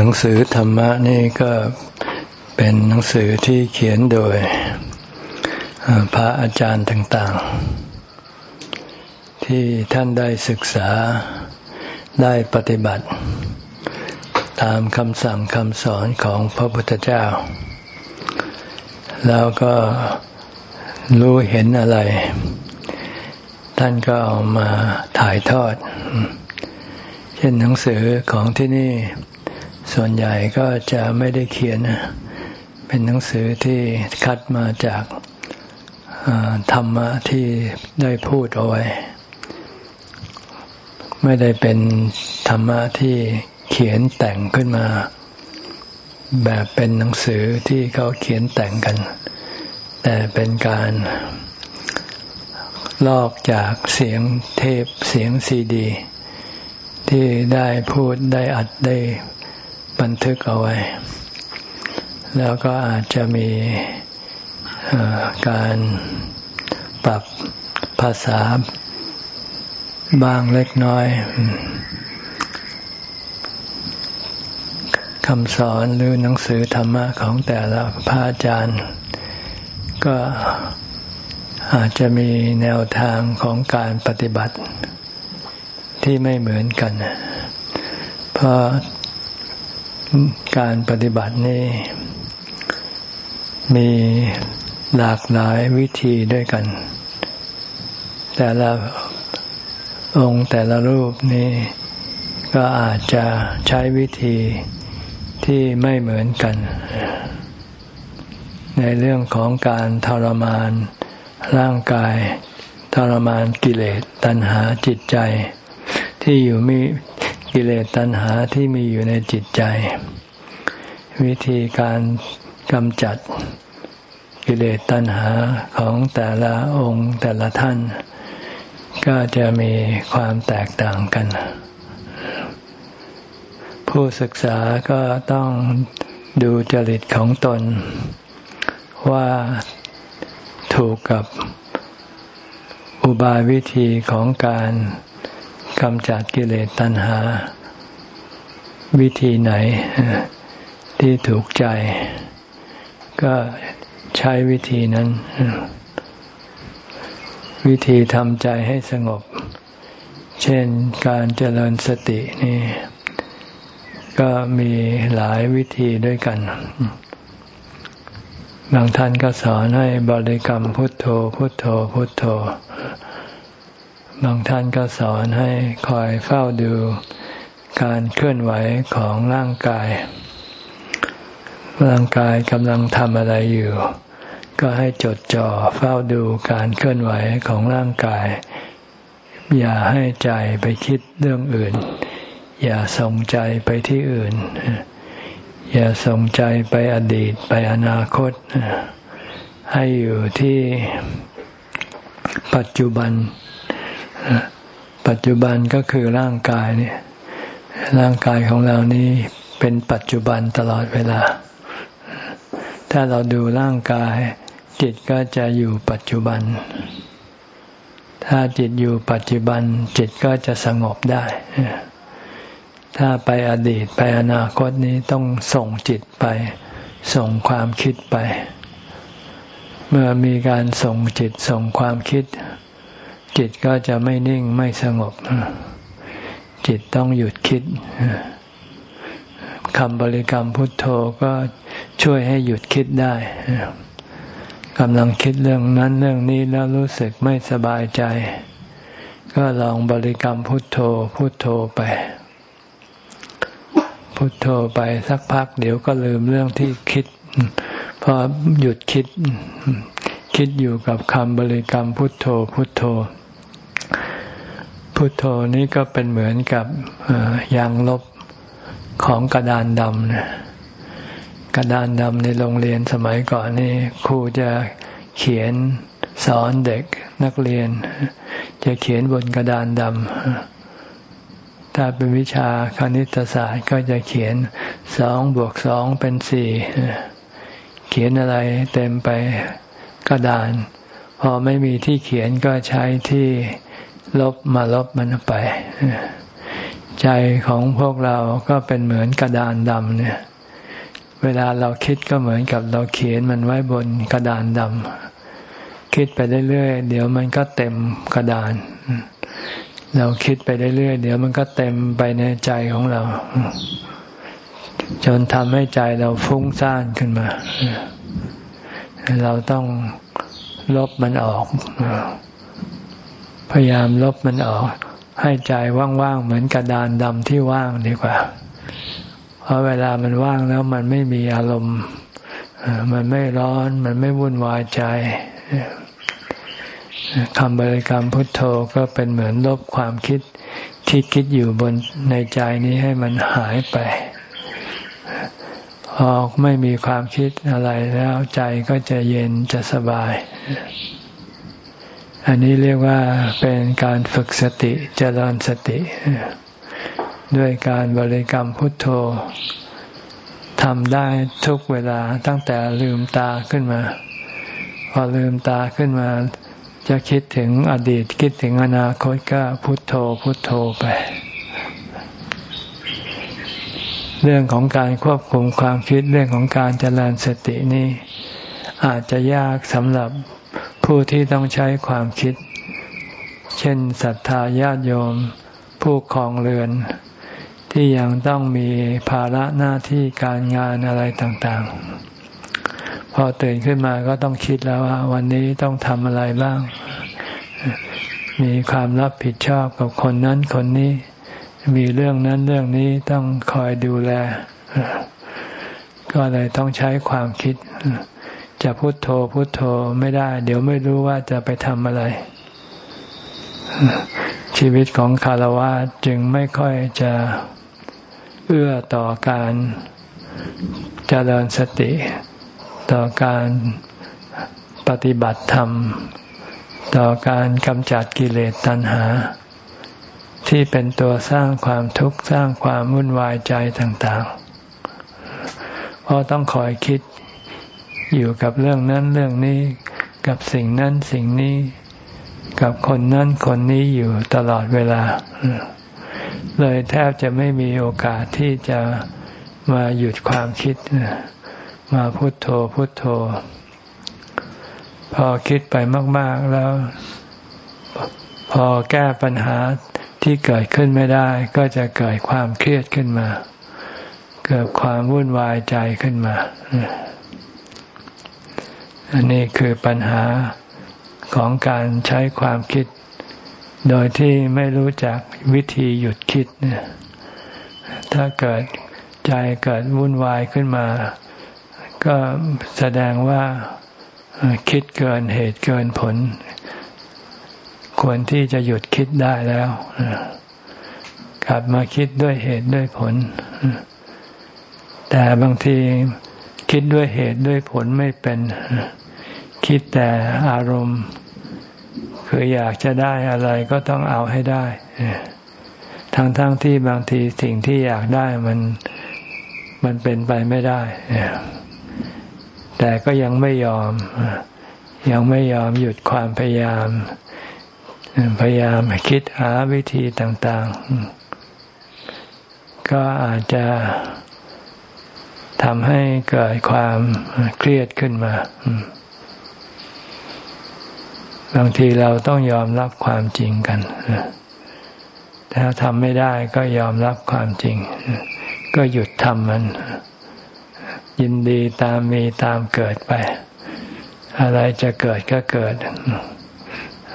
หนังสือธรรมะนี่ก็เป็นหนังสือที่เขียนโดยพระอาจารย์ต่างๆ ที่ท่านได้ศึกษาได้ปฏิบัติ ตามคำสั่งคำสอนของพระพุทธเจ้า แล้วก็รู้เห็นอะไร ท่านก็เอามาถ่ายทอด เช่นหนังสือของที่นี่ ส่วนใหญ่ก็จะไม่ได้เขียน เป็นหนังสือที่คัดมาจากธรรมะที่ได้พูดเอาไว้ ไม่ได้เป็นธรรมะที่เขียนแต่งขึ้นมา แบบเป็นหนังสือที่เขาเขียนแต่งกัน แต่เป็นการลอกจากเสียงเทปเสียงซีดี ที่ได้พูดได้อัดได้ บันทึกเอาไว้ แล้วก็อาจจะมีการปรับภาษาบางเล็กน้อยคำสอนหรือหนังสือธรรมะของแต่ละพระอาจารย์ ก็อาจจะมีแนวทางของการปฏิบัติที่ไม่เหมือนกัน เพราะ การปฏิบัตินี้ มีหลากหลายวิธีด้วยกัน แต่ละองค์แต่ละรูปนี้ก็อาจจะใช้วิธีที่ไม่เหมือนกัน ในเรื่องของการทรมานร่างกายทรมานกิเลสตัณหาจิตใจ ที่อยู่มี กิเลสตัณหาที่มีอยู่ในจิตใจ วิธีการกำจัดกิเลสตัณหาของแต่ละองค์แต่ละท่าน ก็จะมีความแตกต่างกัน ผู้ศึกษาก็ต้องดูจริตของตน ว่าถูกกับอุบายวิธีของการ กำจัดกิเลสตัณหา วิธีไหนที่ถูกใจ ก็ใช้วิธีนั้น วิธีทำใจให้สงบ เช่นการเจริญสตินี่ ก็มีหลายวิธีด้วยกันบางท่านก็สอนให้บริกรรมพุทโธ พุทโธ พุทโธ บางท่านก็สอนให้คอยเฝ้าดูการเคลื่อนไหวของร่างกาย ร่างกายกำลังทำอะไรอยู่ ก็ให้จดจ่อเฝ้าดูการเคลื่อนไหวของร่างกาย อย่าให้ใจไปคิดเรื่องอื่น อย่าส่งใจไปที่อื่น อย่าส่งใจไปอดีตไปอนาคต ให้อยู่ที่ปัจจุบัน ปัจจุบันก็คือร่างกายเนี่ย ร่างกายของเรานี้เป็นปัจจุบันตลอดเวลา ถ้าเราดูร่างกาย จิตก็จะอยู่ปัจจุบัน ถ้าจิตอยู่ปัจจุบัน จิตก็จะสงบได้ ถ้าไปอดีตไปอนาคตนี้ต้องส่งจิตไป ส่งความคิดไป เมื่อมีการส่งจิตส่งความคิด จิตก็จะไม่นิ่งไม่สงบ จิตต้องหยุดคิดคำบริกรรมพุทโธก็ช่วยให้หยุดคิดได้กำลังคิดเรื่องนั้นเรื่องนี้แล้วรู้สึกไม่สบายใจ ก็ลองบริกรรมพุทโธพุทโธไป พุทโธไปสักพักเดี๋ยวก็ลืมเรื่องที่คิด พอหยุดคิด คิดอยู่กับคำบริกรรมพุทโธพุทโธ พุทโธนี้ก็เป็นเหมือนกับยางลบของกระดานดำนะกระดานดำในโรงเรียนสมัยก่อนนี่ครูจะเขียนสอนเด็กนักเรียน จะเขียนบนกระดานดำถ้าเป็นวิชาคณิตศาสตร์ก็จะเขียนสองบวกสองเป็นสี่เขียนอะไรเต็มไป กระดาน พอไม่มีที่เขียนก็ใช้ที่ลบมาลบมันไป ใจของพวกเราก็เป็นเหมือนกระดานดำเนี่ย เวลาเราคิดก็เหมือนกับเราเขียนมันไว้บนกระดานดำคิดไปเรื่อยๆเดี๋ยวมันก็เต็มกระดาน เราคิดไปเรื่อยๆเดี๋ยวมันก็เต็มไปในใจของเรา จนทำให้ใจเราฟุ้งซ่านขึ้นมา เราต้องลบมันออก พยายามลบมันออก ให้ใจว่างๆเหมือนกระดานดำที่ว่างดีกว่า เพราะเวลามันว่างแล้วมันไม่มีอารมณ์ มันไม่ร้อน มันไม่วุ่นวายใจคำบริกรรมพุทโธก็เป็นเหมือนลบความคิดที่คิดอยู่บนในใจนี้ให้มันหายไป พอไม่มีความคิดอะไรแล้วใจก็จะเย็นจะสบาย อันนี้เรียกว่าเป็นการฝึกสติเจริญสติ ด้วยการบริกรรมพุทโธทำได้ทุกเวลาตั้งแต่ลืมตาขึ้นมา พอลืมตาขึ้นมา จะคิดถึงอดีตคิดถึงอนาคตก็พุทโธพุทโธไป เรื่องของการควบคุมความคิดเรื่องของการเจริญสตินี่อาจจะยากสำหรับผู้ที่ต้องใช้ความคิด เช่นศรัทธาญาติโยม ผู้ครองเรือน ที่ยังต้องมีภาระหน้าที่การงานอะไรต่างๆ พอตื่นขึ้นมาก็ต้องคิดแล้วว่า วันนี้ต้องทำอะไรบ้าง มีความรับผิดชอบกับคนนั้นคนนี้ มีเรื่องนั้นเรื่องนี้ต้องคอยดูแล ก็เลยต้องใช้ความคิด จะพุโทโธพุโทโธไม่ได้ เดี๋ยวไม่รู้ว่าจะไปทำอะไร ชีวิตของคารวะจึงไม่ค่อยจะเอื้อต่อการเจริญสติ ต่อการปฏิบัติธรรม ต่อการกำจัดกิเลสตัณหา ที่เป็นตัวสร้างความทุกข์สร้างความวุ่นวายใจต่างๆ เพราะต้องคอยคิดอยู่กับเรื่องนั้นเรื่องนี้กับสิ่งนั้นสิ่งนี้กับคนนั้นคนนี้อยู่ตลอดเวลา เลยแทบจะไม่มีโอกาสที่จะมาหยุดความคิด มาพุโทโธพุโทโธ พอคิดไปมาก ๆแล้ว พอแก้ปัญหา ที่เกิดขึ้นไม่ได้ ก็จะเกิดความเครียดขึ้นมา เกิดความวุ่นวายใจขึ้นมา อันนี้คือปัญหาของการใช้ความคิด โดยที่ไม่รู้จักวิธีหยุดคิดเนี่ยถ้าเกิดใจเกิดวุ่นวายขึ้นมา ก็แสดงว่าคิดเกินเหตุเกินผล ควรที่จะหยุดคิดได้แล้วกลับมาคิดด้วยเหตุด้วยผล แต่บางทีคิดด้วยเหตุด้วยผลไม่เป็น คิดแต่อารมณ์ คืออยากจะได้อะไรก็ต้องเอาให้ได้ทั้งๆทที่บางทีสิ่งที่อยากได้มันมันเป็นไปไม่ได้ แต่ก็ยังไม่ยอม ยังไม่ยอมหยุดความพยายาม พยายามคิดหาวิธีต่าง ๆ ก็อาจจะทำให้เกิดความเครียดขึ้นมา บางทีเราต้องยอมรับความจริงกัน ถ้าทำไม่ได้ก็ยอมรับความจริง ก็หยุดทำมัน ยินดีตามมีตามเกิดไป อะไรจะเกิดก็เกิด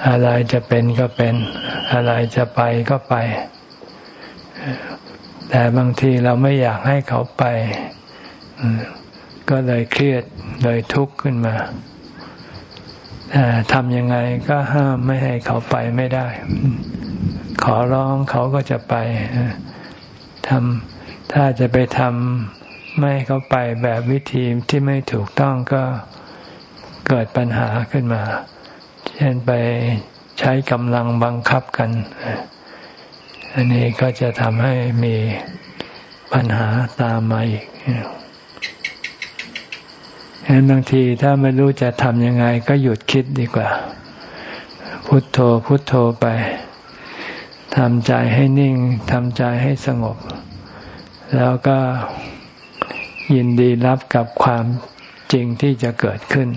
อะไรจะเป็นก็เป็น อะไรจะไปก็ไป แต่บางทีเราไม่อยากให้เขาไป ก็เลยเครียดเลยทุกข์ขึ้นมาทำยังไงก็ห้ามไม่ให้เขาไปไม่ได้ ขอร้องเขาก็จะไปทำถ้าจะไปทำไม่ให้เขาไปแบบวิธีที่ไม่ถูกต้องก็เกิดปัญหาขึ้นมา เช่นไปใช้กำลังบังคับกัน อันนี้ก็จะทำให้มีปัญหาตามมาอีกฉะนั้นบางทีถ้าไม่รู้จะทำยังไง ก็หยุดคิดดีกว่า พุทโธพุทโธไปทำใจให้นิ่งทำใจให้สงบ แล้วก็ยินดีรับกับความจริงที่จะเกิดขึ้น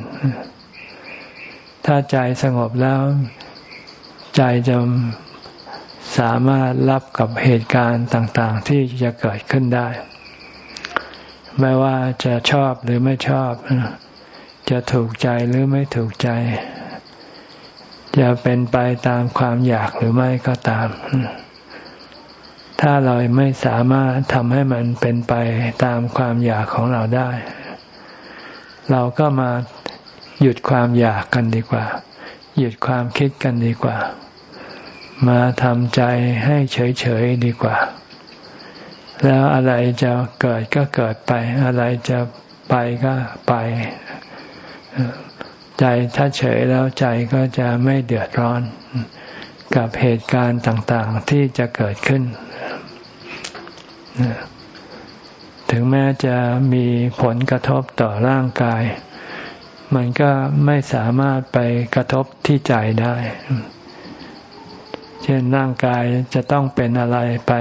ถ้าใจสงบแล้ว ใจจะสามารถรับกับเหตุการณ์ต่าง ๆ ที่จะเกิดขึ้นได้ ไม่ว่าจะชอบหรือไม่ชอบ จะถูกใจหรือไม่ถูกใจ จะเป็นไปตามความอยากหรือไม่ก็ตาม ถ้าเราไม่สามารถทำให้มันเป็นไปตามความอยากของเราได้ เราก็มา หยุดความอยากกันดีกว่า หยุดความคิดกันดีกว่า มาทำใจให้เฉยๆดีกว่า แล้วอะไรจะเกิดก็เกิดไป อะไรจะไปก็ไป ใจถ้าเฉยแล้วใจก็จะไม่เดือดร้อน กับเหตุการณ์ต่างๆที่จะเกิดขึ้น ถึงแม้จะมีผลกระทบต่อร่างกาย มันก็ไม่สามารถไปกระทบที่ใจได้ เช่นร่างกายจะต้องเป็นอะไรไป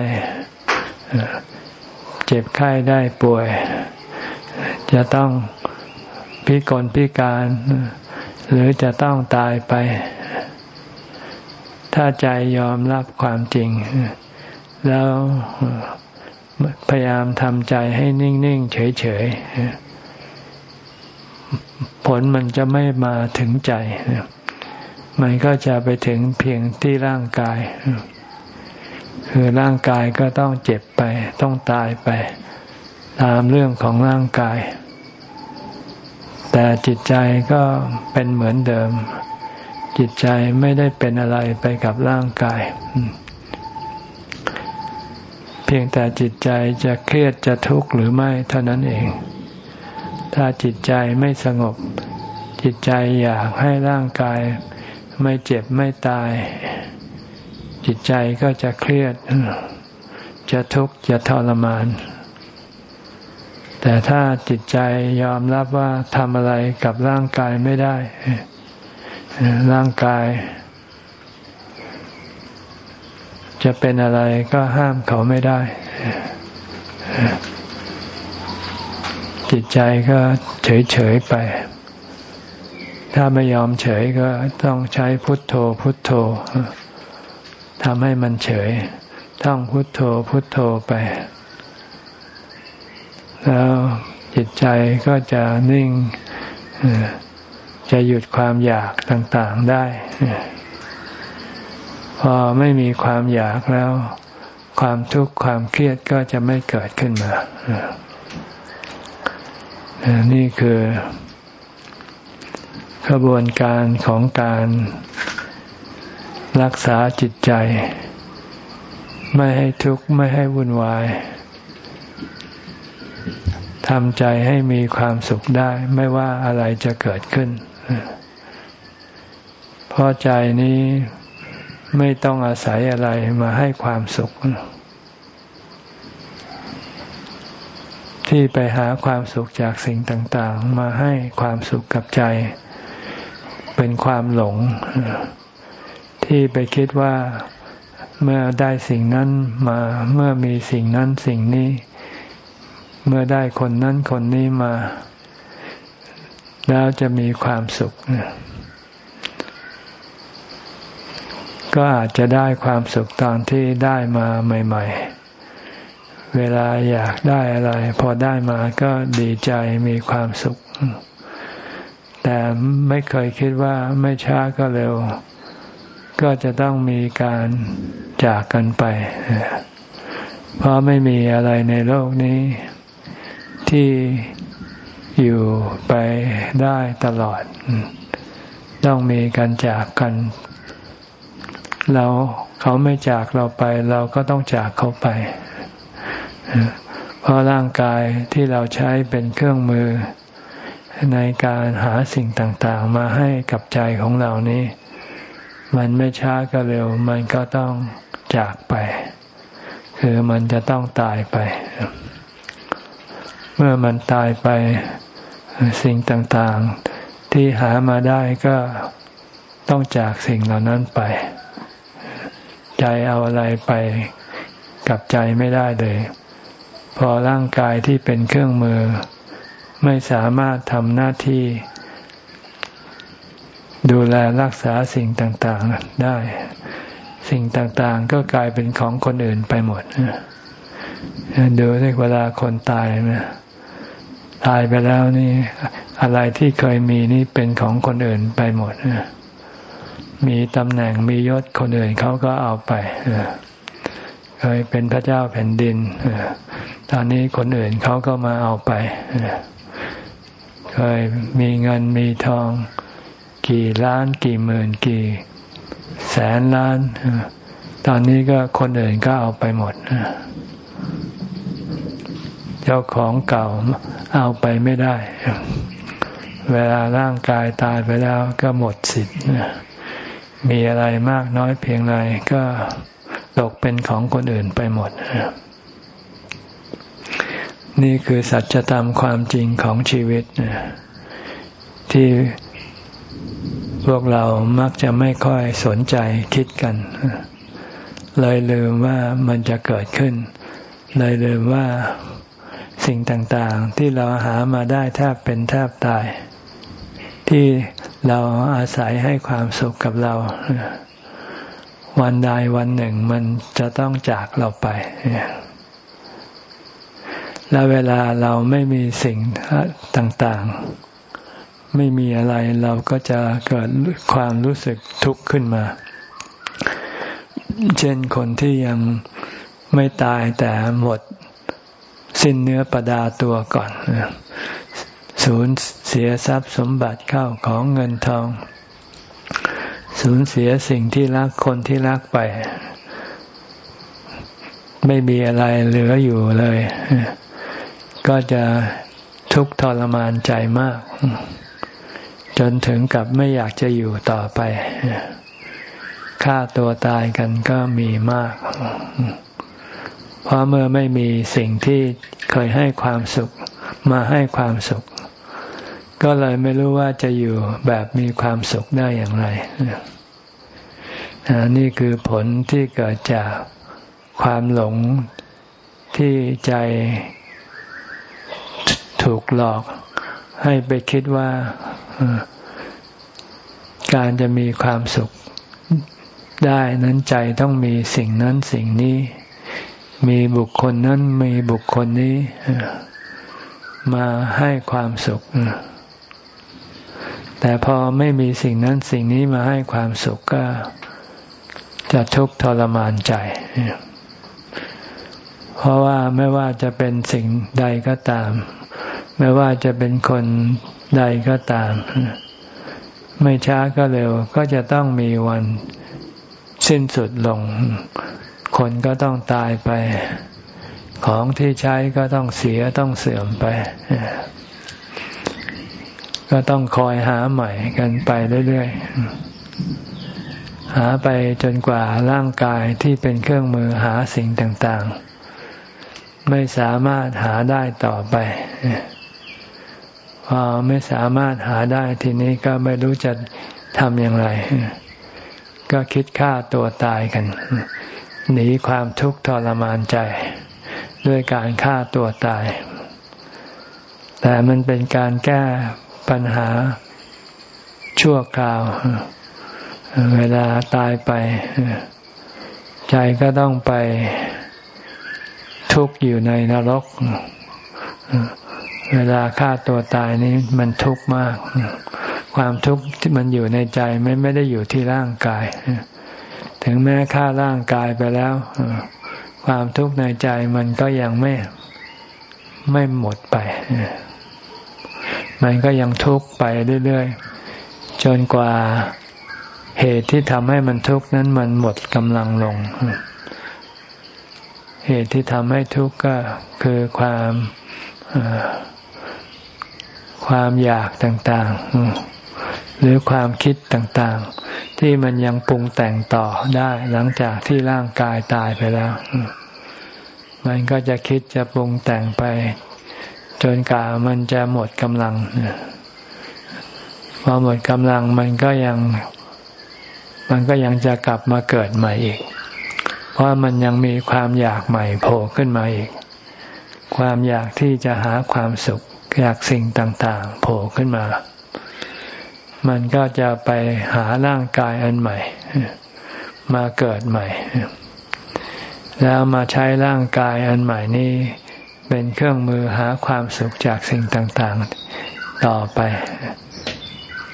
เจ็บไข้ได้ป่วย จะต้องพิกลพิการ หรือจะต้องตายไป ถ้าใจยอมรับความจริง แล้วพยายามทำใจให้นิ่ง ๆ เฉย ๆ ผลมันจะไม่มาถึงใจ มันก็จะไปถึงเพียงที่ร่างกาย คือร่างกายก็ต้องเจ็บไป ต้องตายไป ตามเรื่องของร่างกาย แต่จิตใจก็เป็นเหมือนเดิม จิตใจไม่ได้เป็นอะไรไปกับร่างกาย เพียงแต่จิตใจจะเครียดจะทุกข์หรือไม่เท่านั้นเอง ถ้าจิตใจไม่สงบ จิตใจอยากให้ร่างกาย ไม่เจ็บไม่ตาย จิตใจก็จะเครียด จะทุกข์จะทรมาน แต่ถ้าจิตใจยอมรับว่าทำอะไรกับร่างกายไม่ได้ ร่างกาย จะเป็นอะไรก็ห้ามเขาไม่ได้ จิตใจก็เฉยๆไป ถ้าไม่ยอมเฉยก็ต้องใช้พุทโธพุทโธทำให้มันเฉยท่องพุทโธพุทโธไป แล้วจิตใจก็จะนิ่ง จะหยุดความอยากต่างๆได้ พอไม่มีความอยากแล้ว ความทุกข์ความเครียดก็จะไม่เกิดขึ้นมา นี่คือขบวนการของการรักษาจิตใจ ไม่ให้ทุกข์ไม่ให้วุ่นวายทำใจให้มีความสุขได้ไม่ว่าอะไรจะเกิดขึ้น เพราะใจนี้ไม่ต้องอาศัยอะไรมาให้ความสุข ที่ไปหาความสุขจากสิ่งต่างๆ มาให้ความสุขกับใจ เป็นความหลง ที่ไปคิดว่าเมื่อได้สิ่งนั้นมาเมื่อมีสิ่งนั้นสิ่งนี้ เมื่อได้คนนั้นคนนี้มา แล้วจะมีความสุข ก็อาจจะได้ความสุขตอนที่ได้มาใหม่ ๆ เวลาอยากได้อะไร พอได้มาก็ดีใจมีความสุข แต่ไม่เคยคิดว่าไม่ช้าก็เร็ว ก็จะต้องมีการจากกันไป เพราะไม่มีอะไรในโลกนี้ ที่อยู่ไปได้ตลอด ต้องมีการจากกัน เราเขาไม่จากเราไป เราก็ต้องจากเขาไป เพราะร่างกายที่เราใช้เป็นเครื่องมือ ในการหาสิ่งต่างๆ มาให้กับใจของเรานี้ มันไม่ช้าก็เร็ว มันก็ต้องจากไป คือมันจะต้องตายไป เมื่อมันตายไปสิ่งต่างๆ ที่หามาได้ก็ต้องจากสิ่งเหล่านั้นไป ใจเอาอะไรไปกับใจไม่ได้เลย พอร่างกายที่เป็นเครื่องมือ ไม่สามารถทำหน้าที่ ดูแลรักษาสิ่งต่างๆได้ สิ่งต่างๆ ก็กลายเป็นของคนอื่นไปหมดดูที่เวลาคนตายนะตายไปแล้วนี่ อะไรที่เคยมีนี่เป็นของคนอื่นไปหมดมีตำแหน่งมียศคนอื่นเขาก็เอาไปเคยเป็นพระเจ้าแผ่นดิน ตอนนี้คนอื่นเขาก็มาเอาไป เคยมีเงินมีทอง กี่ล้านกี่หมื่นกี่ แสนล้าน ตอนนี้ก็คนอื่นก็เอาไปหมด เจ้าของเก่าเอาไปไม่ได้ เวลาร่างกายตายไปแล้วก็หมดสิทธิ์มีอะไรมากน้อยเพียงไรก็ตกเป็นของคนอื่นไปหมด นี่คือสัจธรรมความจริงของชีวิต ที่พวกเรามักจะไม่ค่อยสนใจคิดกัน เลยลืมว่ามันจะเกิดขึ้น เลยลืมว่าสิ่งต่างๆ ที่เราหามาได้แทบเป็นแทบตาย ที่เราอาศัยให้ความสุขกับเรา วันใดวันหนึ่งมันจะต้องจากเราไป แล้วเวลาเราไม่มีสิ่งต่างๆ ไม่มีอะไรเราก็จะเกิดความรู้สึกทุกข์ขึ้นมา เช่นคนที่ยังไม่ตายแต่หมดสิ้นเนื้อประดาตัวก่อนสูญเสียทรัพย์สมบัติเข้าของเงินทอง สูญเสียสิ่งที่รักคนที่รักไป ไม่มีอะไรเหลืออยู่เลย ก็จะทุกข์ทรมานใจมาก จนถึงกับไม่อยากจะอยู่ต่อไปฆ่าตัวตายกันก็มีมาก เพราะเมื่อไม่มีสิ่งที่เคยให้ความสุข มาให้ความสุข ก็เลยไม่รู้ว่าจะอยู่แบบมีความสุขได้อย่างไรนี่คือผลที่เกิดจากความหลงที่ใจ ถูกหลอกให้ไปคิดว่าการจะมีความสุขได้นั้นใจต้องมีสิ่งนั้นสิ่งนี้ มีบุคคลนั้นมีบุคคลนี้ มาให้ความสุข แต่พอไม่มีสิ่งนั้นสิ่งนี้มาให้ความสุขก็จะทุกข์ทรมานใจ เพราะว่าไม่ว่าจะเป็นสิ่งใดก็ตาม ไม่ว่าจะเป็นคนใดก็ตาม ไม่ช้าก็เร็ว ก็จะต้องมีวันสิ้นสุดลง คนก็ต้องตายไป ของที่ใช้ก็ต้องเสียต้องเสื่อมไป ก็ต้องคอยหาใหม่กันไปเรื่อยๆ หาไปจนกว่าร่างกายที่เป็นเครื่องมือหาสิ่งต่างๆ ไม่สามารถหาได้ต่อไป พอไม่สามารถหาได้ทีนี้ก็ไม่รู้จะทำอย่างไร ก็คิดฆ่าตัวตายกัน หนีความทุกข์ทรมานใจ ด้วยการฆ่าตัวตาย แต่มันเป็นการแก้ปัญหาชั่วคราว เวลาตายไป ใจก็ต้องไปทุกข์อยู่ในนรก เวลาฆ่าตัวตายนี้มันทุกข์มาก ความทุกข์ที่มันอยู่ในใจไม่ไม่ได้อยู่ที่ร่างกาย ถึงแม้ฆ่าร่างกายไปแล้ว ความทุกข์ในใจมันก็ยังไม่ไม่หมดไป มันก็ยังทุกข์ไปเรื่อยๆ จนกว่าเหตุที่ทำให้มันทุกข์นั้นมันหมดกำลังลง เหตุที่ทำให้ทุกข์ก็คือความ ความอยากต่างๆ หรือความคิดต่างๆ ที่มันยังปรุงแต่งต่อได้หลังจากที่ร่างกายตายไปแล้ว มันก็จะคิดจะปรุงแต่งไป จนกว่ามันจะหมดกำลังพอหมดกำลังมันก็ยังมันก็ยังจะกลับมาเกิดใหม่อีก เพราะมันยังมีความอยากใหม่โผล่ขึ้นมาอีก ความอยากที่จะหาความสุข อยากสิ่งต่าง ๆ โผล่ขึ้นมา มันก็จะไปหาร่างกายอันใหม่ มาเกิดใหม่ แล้วมาใช้ร่างกายอันใหม่นี้ เป็นเครื่องมือหาความสุขจากสิ่งต่าง ๆ ต่อไป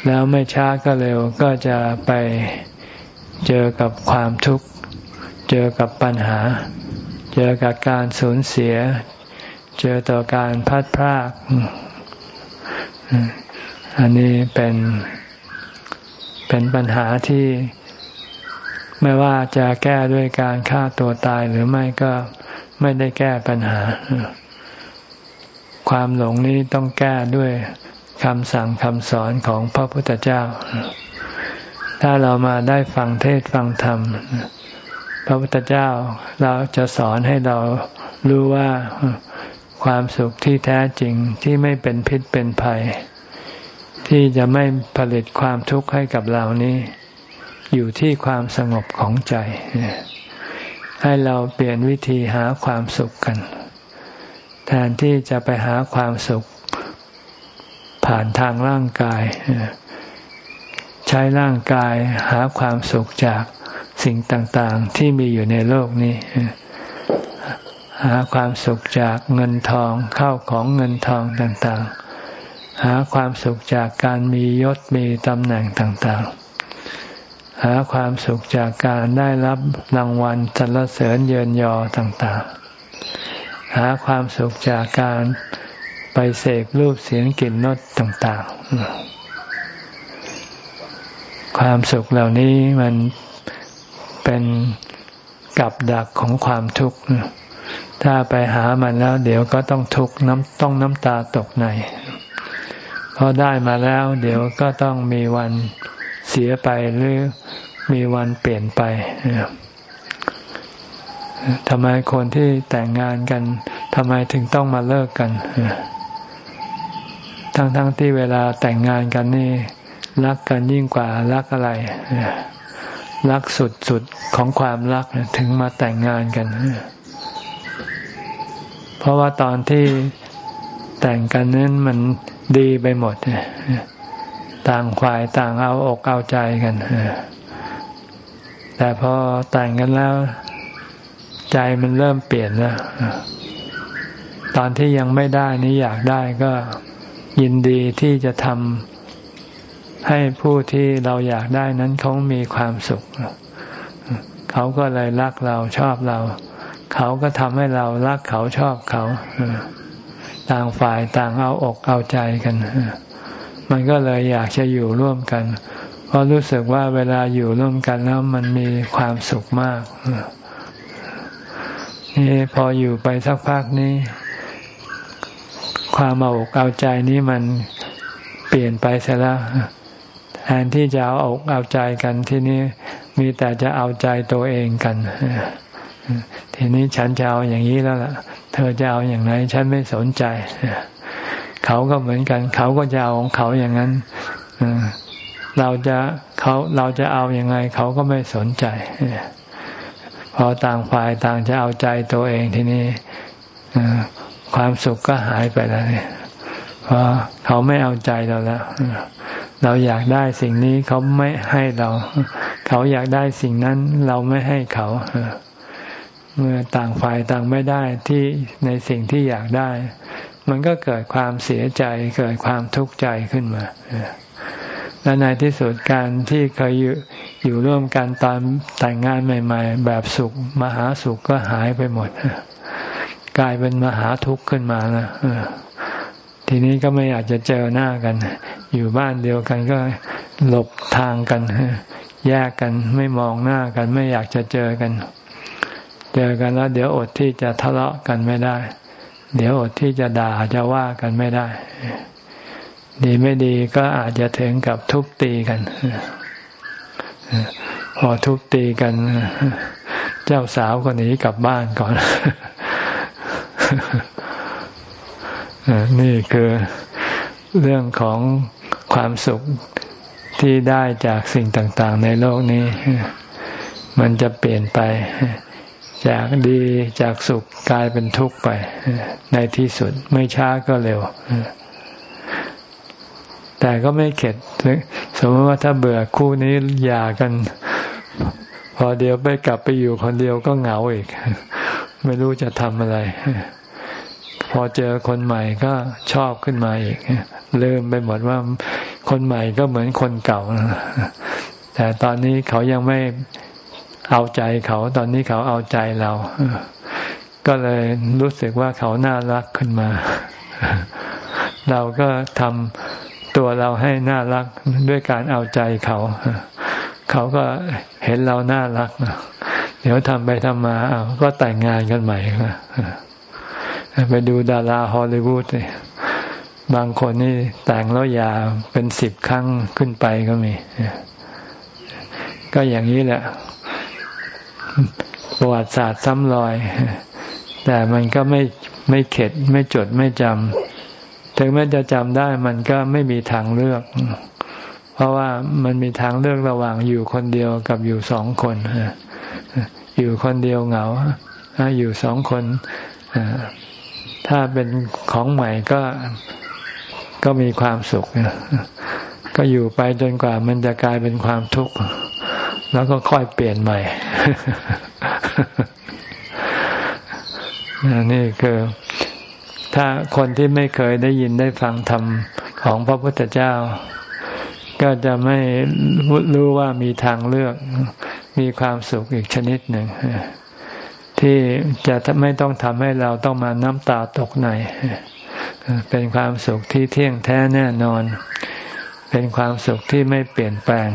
แล้วไม่ช้าก็เร็วก็จะไปเจอกับความทุกข์ เจอกับปัญหา เจอกับการสูญเสีย เจอต่อการพัดพรากอันนี้เป็นเป็นปัญหาที่ไม่ว่าจะแก้ด้วยการฆ่าตัวตายหรือไม่ก็ไม่ได้แก้ปัญหา ความหลงนี้ต้องแก้ด้วยคำสั่งคำสอนของพระพุทธเจ้า ถ้าเรามาได้ฟังเทศฟังธรรม พระพุทธเจ้าเราจะสอนให้เรารู้ว่า ความสุขที่แท้จริงที่ไม่เป็นพิษเป็นภัย ที่จะไม่ผลิตความทุกข์ให้กับเรานี้ อยู่ที่ความสงบของใจ ให้เราเปลี่ยนวิธีหาความสุขกัน แทนที่จะไปหาความสุข ผ่านทางร่างกาย ใช้ร่างกายหาความสุขจากสิ่งต่าง ๆ ที่มีอยู่ในโลกนี้ หาความสุขจากเงินทองเข้าของเงินทองต่างๆ หาความสุขจากการมียศมีตำแหน่งต่างๆ หาความสุขจากการได้รับรางวัลสรรเสริญเยินยอต่างๆ หาความสุขจากการไปเสกรูปเสียงกลิ่นรสต่างๆ ความสุขเหล่านี้มันเป็นกับดักของความทุกข์ ถ้าไปหามันแล้ว เดี๋ยวก็ต้องทุกน้ำต้องน้ำตาตกในพอได้มาแล้ว เดี๋ยวก็ต้องมีวันเสียไปหรือมีวันเปลี่ยนไปทำไมคนที่แต่งงานกันทำไมถึงต้องมาเลิกกันทั้งๆทที่เวลาแต่งงานกันนี่ รักกันยิ่งกว่ารักอะไรรักสุดๆของความรักถึงมาแต่งงานกัน เพราะว่าตอนที่แต่งกันนั้นมันดีไปหมดต่างฝ่ายต่างเอาอกเอาใจกันแต่พอแต่งกันแล้ว ใจมันเริ่มเปลี่ยนแล้วตอนที่ยังไม่ได้นี้อยากได้ก็ยินดีที่จะทำให้ผู้ที่เราอยากได้นั้นเขามีความสุข เขาก็เลยรักเราชอบเรา เขาก็ทำให้เรารักเขาชอบเขาต่างฝ่ายต่างเอาอกเอาใจกันมันก็เลยอยากจะอยู่ร่วมกัน เพราะรู้สึกว่าเวลาอยู่ร่วมกันแล้วมันมีความสุขมากนี่พออยู่ไปสักพักนี้ ความเอาอกเอาใจนี้มันเปลี่ยนไปเสียแล้วแทนที่จะเอาอกเอาใจกันที่นี่มีแต่จะเอาใจตัวเองกัน ทีนี้ฉันจะเอาอย่างนี้แล้วล่ะ เธอจะเอาอย่างไรฉันไม่สนใจ เขาก็เหมือนกัน เขาก็จะเอาของเขาอย่างนั้นเราจะเขาเราจะเอาอยัางไง เขาก็ไม่สนใจพอต่างฝ่ายต่างจะเอาใจตัวเองทีนี้ความสุขก็หายไปแล้วเนี่ยเพราะเขาไม่เอาใจเราแล้วเราอยากได้สิ่งนี้เขาไม่ให้เรา เขาอยากได้สิ่งนั้น เราไม่ให้เขา เมื่อต่างฝ่ายต่างไม่ได้ที่ในสิ่งที่อยากได้ มันก็เกิดความเสียใจเกิดความทุกข์ใจขึ้นมาและในที่สุดการที่เคยอยู่อยู่ร่วมกันตอนแต่งงานใหม่ ๆ แบบสุข มหาสุขก็หายไปหมด กลายเป็นมหาทุกข์ขึ้นมานะทีนี้ก็ไม่อยากจะเจอหน้ากัน อยู่บ้านเดียวกันก็หลบทางกันแยกกันไม่มองหน้ากันไม่อยากจะเจอกัน เจอกันแล้ว เดี๋ยวอดที่จะทะเลาะกันไม่ได้ เดี๋ยวอดที่จะด่าจะว่ากันไม่ได้ ดีไม่ดีก็อาจจะถึงกับทุบตีกันพอทุบตีกัน เจ้าสาวก็หนีกลับบ้านก่อนนี่คือเรื่องของความสุขที่ได้จากสิ่งต่าง ๆ ในโลกนี้ มันจะเปลี่ยนไป จากดีจากสุขกลายเป็นทุกข์ไป ในที่สุดไม่ช้าก็เร็ว แต่ก็ไม่เข็ด สมมติว่าถ้าเบื่อคู่นี้หย่ากัน พอเดียวไปกลับไปอยู่คนเดียวก็เหงาอีก ไม่รู้จะทำอะไร พอเจอคนใหม่ก็ชอบขึ้นมาอีกลืมไปหมดว่าคนใหม่ก็เหมือนคนเก่าแต่ตอนนี้เขายังไม่ เอาใจเขาตอนนี้เขาเอาใจเรา ก็เลยรู้สึกว่าเขาน่ารักขึ้นมา เราก็ทำตัวเราให้น่ารักด้วยการเอาใจเขา เขาก็เห็นเราน่ารัก เดี๋ยวทำไปทำมาอาก็แต่งงานกันใหม่ไปดูดาราฮอลลีวูดเลยบางคนนี่แต่งแล้วยาเป็นสิบครั้งขึ้นไปก็มี ก็อย่างนี้แหละ ประวัติศาสตร์ซ้ำรอย แต่มันก็ไม่ไม่เข็ด ไม่จดไม่จำถึงแม้จะจำได้มันก็ไม่มีทางเลือก เพราะว่ามันมีทางเลือกระหว่างอยู่คนเดียวกับอยู่สองคนอยู่คนเดียวเหงาอยู่สองคนถ้าเป็นของใหม่ก็ก็มีความสุขก็อยู่ไปจนกว่ามันจะกลายเป็นความทุกข์ แล้วก็ค่อยเปลี่ยนใหม่ นี่คือ ถ้าคนที่ไม่เคยได้ยินได้ฟังธรรมของพระพุทธเจ้า ก็จะไม่รู้ว่ามีทางเลือก มีความสุขอีกชนิดหนึ่งที่จะไม่ต้องทำให้เราต้องมาน้ำตาตกในเป็นความสุขที่เที่ยงแท้แน่นอน เป็นความสุขที่ไม่เปลี่ยนแปลง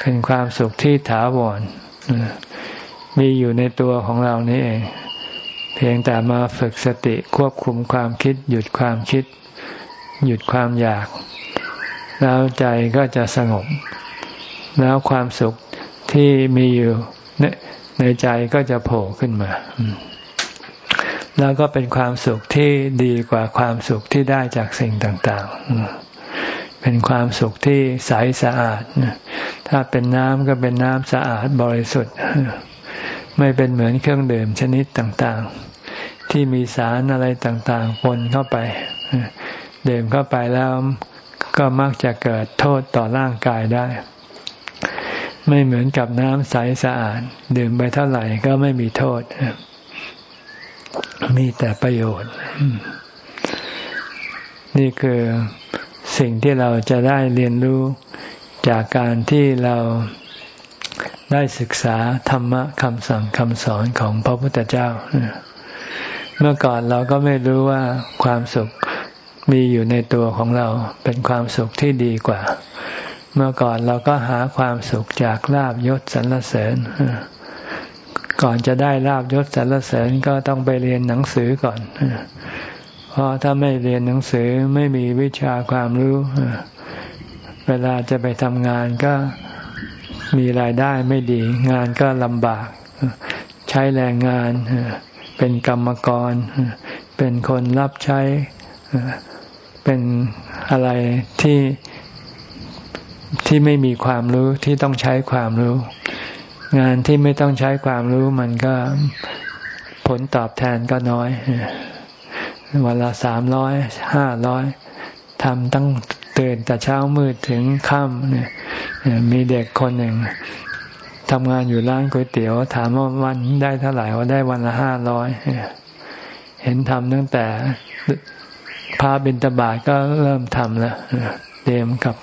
เป็นความสุขที่ถาวรมีอยู่ในตัวของเรานี่เอง เพียงแต่มาฝึกสติควบคุมความคิด หยุดความคิด หยุดความอยาก แล้วใจก็จะสงบ แล้วความสุขที่มีอยู่ในใจก็จะโผล่ขึ้นมา แล้วก็เป็นความสุขที่ดีกว่าความสุขที่ได้จากสิ่งต่าง ๆ เป็นความสุขที่ใสสะอาด ถ้าเป็นน้ำก็เป็นน้ำสะอาดบริสุทธิ์ ไม่เป็นเหมือนเครื่องดื่มชนิดต่างๆ ที่มีสารอะไรต่างๆปนเข้าไป ดื่มเข้าไปแล้วก็มักจะเกิดโทษต่อร่างกายได้ ไม่เหมือนกับน้ำใสสะอาด ดื่มไปเท่าไหร่ก็ไม่มีโทษ มีแต่ประโยชน์ นี่คือ สิ่งที่เราจะได้เรียนรู้จากการที่เราได้ศึกษาธรรมะคำสั่งคำสอนของพระพุทธเจ้า เมื่อก่อนเราก็ไม่รู้ว่าความสุขมีอยู่ในตัวของเราเป็นความสุขที่ดีกว่า เมื่อก่อนเราก็หาความสุขจากลาบยศสรรเสริญ ก่อนจะได้ลาบยศสรรเสริญก็ต้องไปเรียนหนังสือก่อน เพราะถ้าไม่เรียนหนังสือไม่มีวิชาความรู้ เวลาจะไปทำงานก็มีรายได้ไม่ดี งานก็ลำบาก ใช้แรงงาน เป็นกรรมกร เป็นคนรับใช้ เป็นอะไรที่ที่ไม่มีความรู้ที่ต้องใช้ความรู้ งานที่ไม่ต้องใช้ความรู้มันก็ผลตอบแทนก็น้อย วันละสามร้อยห้าร้อยทำตั้งตื่นแต่เช้ามืดถึงค่ำเนี่ยมีเด็กคนหนึ่งทำงานอยู่ร้านก๋วยเตี๋ยว ถามว่าวันได้เท่าไหร่ว่าได้วันละห้าร้อยเห็นทำตั้งแต่พาบินตบาทก็เริ่มทำแล้วเตรียมกับ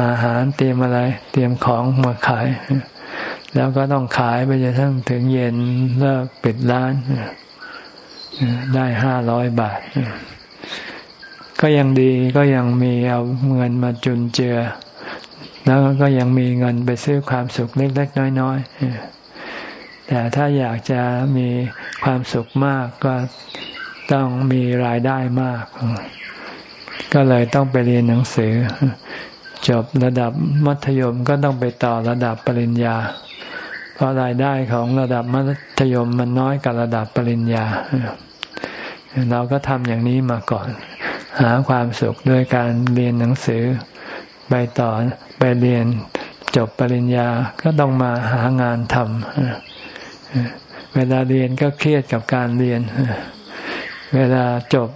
อาหารเตรียมอะไร เตรียมของมาขาย แล้วก็ต้องขายไปจนทั้งถึงเย็นเลิกปิดร้าน ได้ห้าร้อยบาท ก็ยังดีก็ยังมีเอาเงินมาจุนเจือ แล้วก็ยังมีเงินไปซื้อความสุขเล็กๆน้อยๆแต่ถ้าอยากจะมีความสุขมากก็ต้องมีรายได้มาก ก็เลยต้องไปเรียนหนังสือ จบระดับมัธยมก็ต้องไปต่อระดับปริญญา เพราะรายได้ของระดับมัธยมมันน้อยกว่าระดับปริญญา เราก็ทำอย่างนี้มาก่อน หาความสุขด้วยการเรียนหนังสือ ไปต่อไปเรียนจบปริญญาก็ต้องมาหางานทำเวเวลาเรียนก็เครียดกับการเรียน เวลาจบ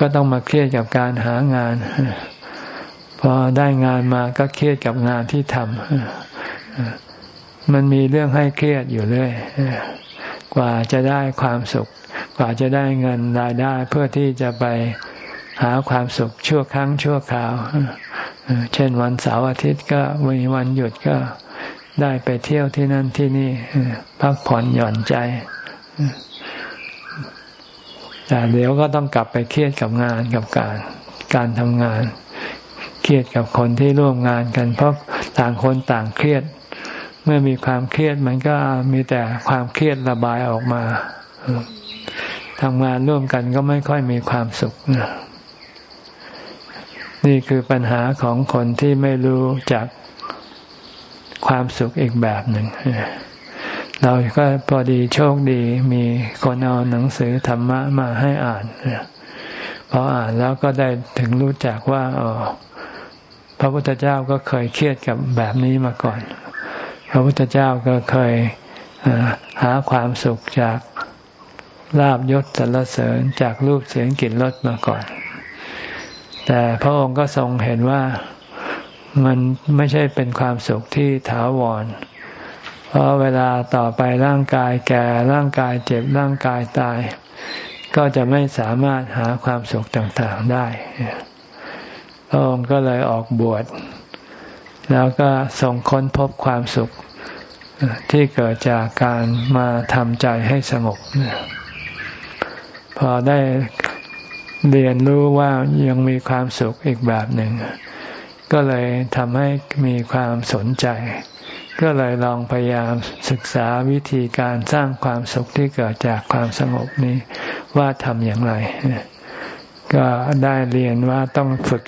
ก็ต้องมาเครียดกับการหางาน พอได้งานมาก็เครียดกับงานที่ทำ มันมีเรื่องให้เครียดอยู่เรื่อยกว่าจะได้ความสุข กว่าจะได้เงินรายได้เพื่อที่จะไปหาความสุขชั่วครั้งชั่วคราว เช่นวันเสาร์อาทิตย์ก็มีวันหยุดก็ได้ไปเที่ยวที่นั่นที่นี่พักผ่อนหย่อนใจ แต่เดี๋ยวก็ต้องกลับไปเครียดกับงานกับการการทำงาน เครียดกับคนที่ร่วมงานกัน เพราะต่างคนต่างเครียด เมื่อมีความเครียดมันก็มีแต่ความเครียดระบายออกมาทำงานร่วมกันก็ไม่ค่อยมีความสุข นี่คือปัญหาของคนที่ไม่รู้จักความสุขอีกแบบหนึ่ง เราก็พอดีโชคดีมีคนเอาหนังสือธรรมะมาให้อ่านพออ่านแล้วก็ได้ถึงรู้จักว่าออพระพุทธเจ้าก็เคยเครียดกับแบบนี้มาก่อน พระพุทธเจ้าก็เคยหาความสุขจากลาบยศสรรเสริญจากรูปเสียงกลิ่นรสมาก่อน แต่พระองค์ก็ทรงเห็นว่ามันไม่ใช่เป็นความสุขที่ถาวร เพราะเวลาต่อไปร่างกายแก่ร่างกายเจ็บร่างกายตาย ก็จะไม่สามารถหาความสุขต่างๆได้ พระองค์ก็เลยออกบวช แล้วก็ส่งค้นพบความสุขที่เกิดจากการมาทำใจให้สงบพอได้เรียนรู้ว่ายังมีความสุขอีกแบบหนึ่ง ก็เลยทำให้มีความสนใจ ก็เลยลองพยายามศึกษาวิธีการสร้างความสุขที่เกิดจากความสงบนี้ว่าทำอย่างไร ก็ได้เรียนว่าต้องฝึก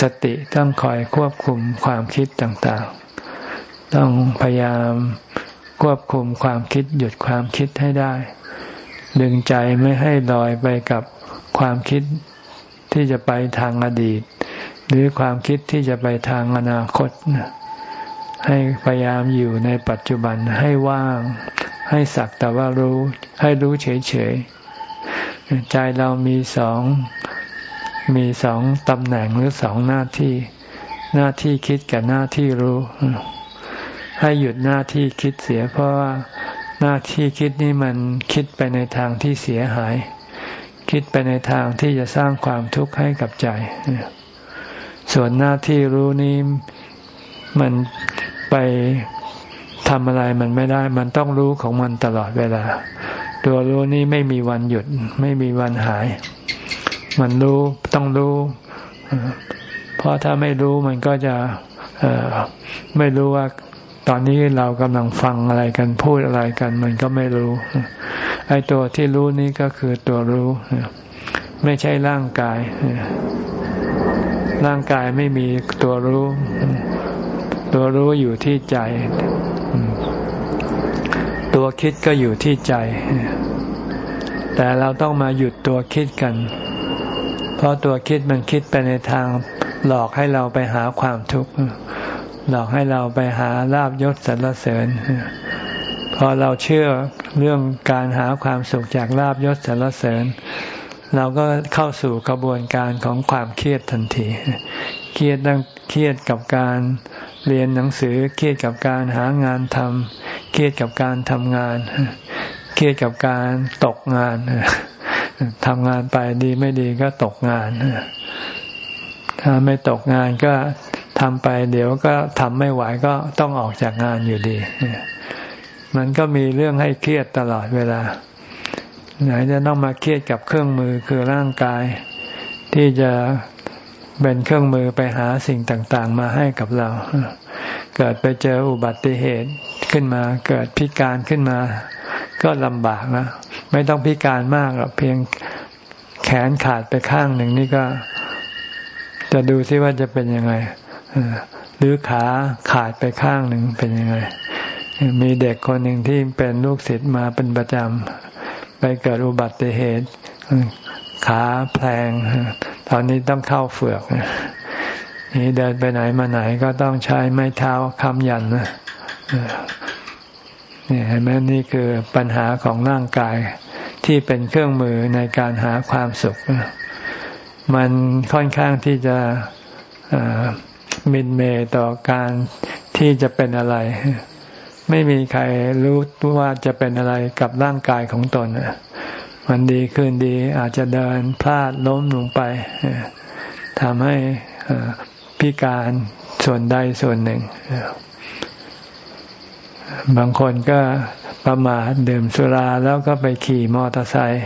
สติต้องคอยควบคุมความคิดต่างๆ ต้องพยายามควบคุมความคิดหยุดความคิดให้ได้ ดึงใจไม่ให้ลอยไปกับความคิดที่จะไปทางอดีต หรือความคิดที่จะไปทางอนาคต ให้พยายามอยู่ในปัจจุบันให้ว่าง ให้สักแต่ว่ารู้ ให้รู้เฉยๆ ใจเรามีสอง มีสองตำแหน่งหรือสองหน้าที่ หน้าที่คิดกับหน้าที่รู้ ให้หยุดหน้าที่คิดเสียเพราะว่าหน้าที่คิดนี่มันคิดไปในทางที่เสียหาย คิดไปในทางที่จะสร้างความทุกข์ให้กับใจ ส่วนหน้าที่รู้นี้มันไปทำอะไรมันไม่ได้ มันต้องรู้ของมันตลอดเวลา ตัวรู้นี้ไม่มีวันหยุด ไม่มีวันหาย มันรู้ต้องรู้ เพราะถ้าไม่รู้มันก็จะไม่รู้ว่าตอนนี้เรากำลังฟังอะไรกันพูดอะไรกัน มันก็ไม่รู้ ไอ้ตัวที่รู้นี้ก็คือตัวรู้ ไม่ใช่ร่างกาย ร่างกายไม่มีตัวรู้ ตัวรู้อยู่ที่ใจ ตัวคิดก็อยู่ที่ใจ แต่เราต้องมาหยุดตัวคิดกัน เพราะตัวคิดมันคิดไปในทางหลอกให้เราไปหาความทุกข์หลอกให้เราไปหาลาบยศสรรเสริญพอเราเชื่อเรื่องการหาความสุขจากลาบยศสรรเสริญ เราก็เข้าสู่กระบวนการของความเครียดทันที เครียดตั้งเครียดกับการเรียนหนังสือเครียดกับการหางานทำเครียดกับการทำงาน เครียดกับการตกงาน ทำงานไปดีไม่ดีก็ตกงาน ถ้าไม่ตกงานก็ทำไป เดี๋ยวก็ทำไม่ไหวก็ต้องออกจากงานอยู่ดี มันก็มีเรื่องให้เครียดตลอดเวลา ไหนจะต้องมาเครียดกับเครื่องมือคือร่างกาย ที่จะเป็นเครื่องมือไปหาสิ่งต่าง ๆ มาให้กับเรา เกิดไปเจออุบัติเหตุขึ้นมา เกิดพิการขึ้นมา ก็ลำบากนะ ไม่ต้องพิการมากหรอกเพียงแขนขาดไปข้างหนึ่งนี่ก็ จะดูซิว่าจะเป็นยังไงหรือขาขาดไปข้างหนึ่งเป็นยังไง มีเด็กคนหนึ่งที่เป็นลูกศิษย์มาเป็นประจำไปเกิดอุบัติเหตุขาแพลง ตอนนี้ต้องเข้าเฟือกนี่เดินไปไหนมาไหนก็ต้องใช้ไม้เท้าค้ำยันนะ นี่เห็นไหมนี่คือปัญหาของร่างกายที่เป็นเครื่องมือในการหาความสุข มันค่อนข้างที่จะมินเมต่อการที่จะเป็นอะไร ไม่มีใครรู้ว่าจะเป็นอะไรกับร่างกายของตนมันดีขึ้นดีอาจจะเดินพลาดล้มลงไปทำให้พิการส่วนใดส่วนหนึ่ง บางคนก็ประมาทดื่มสุราแล้วก็ไปขี่มอเตอร์ไซค์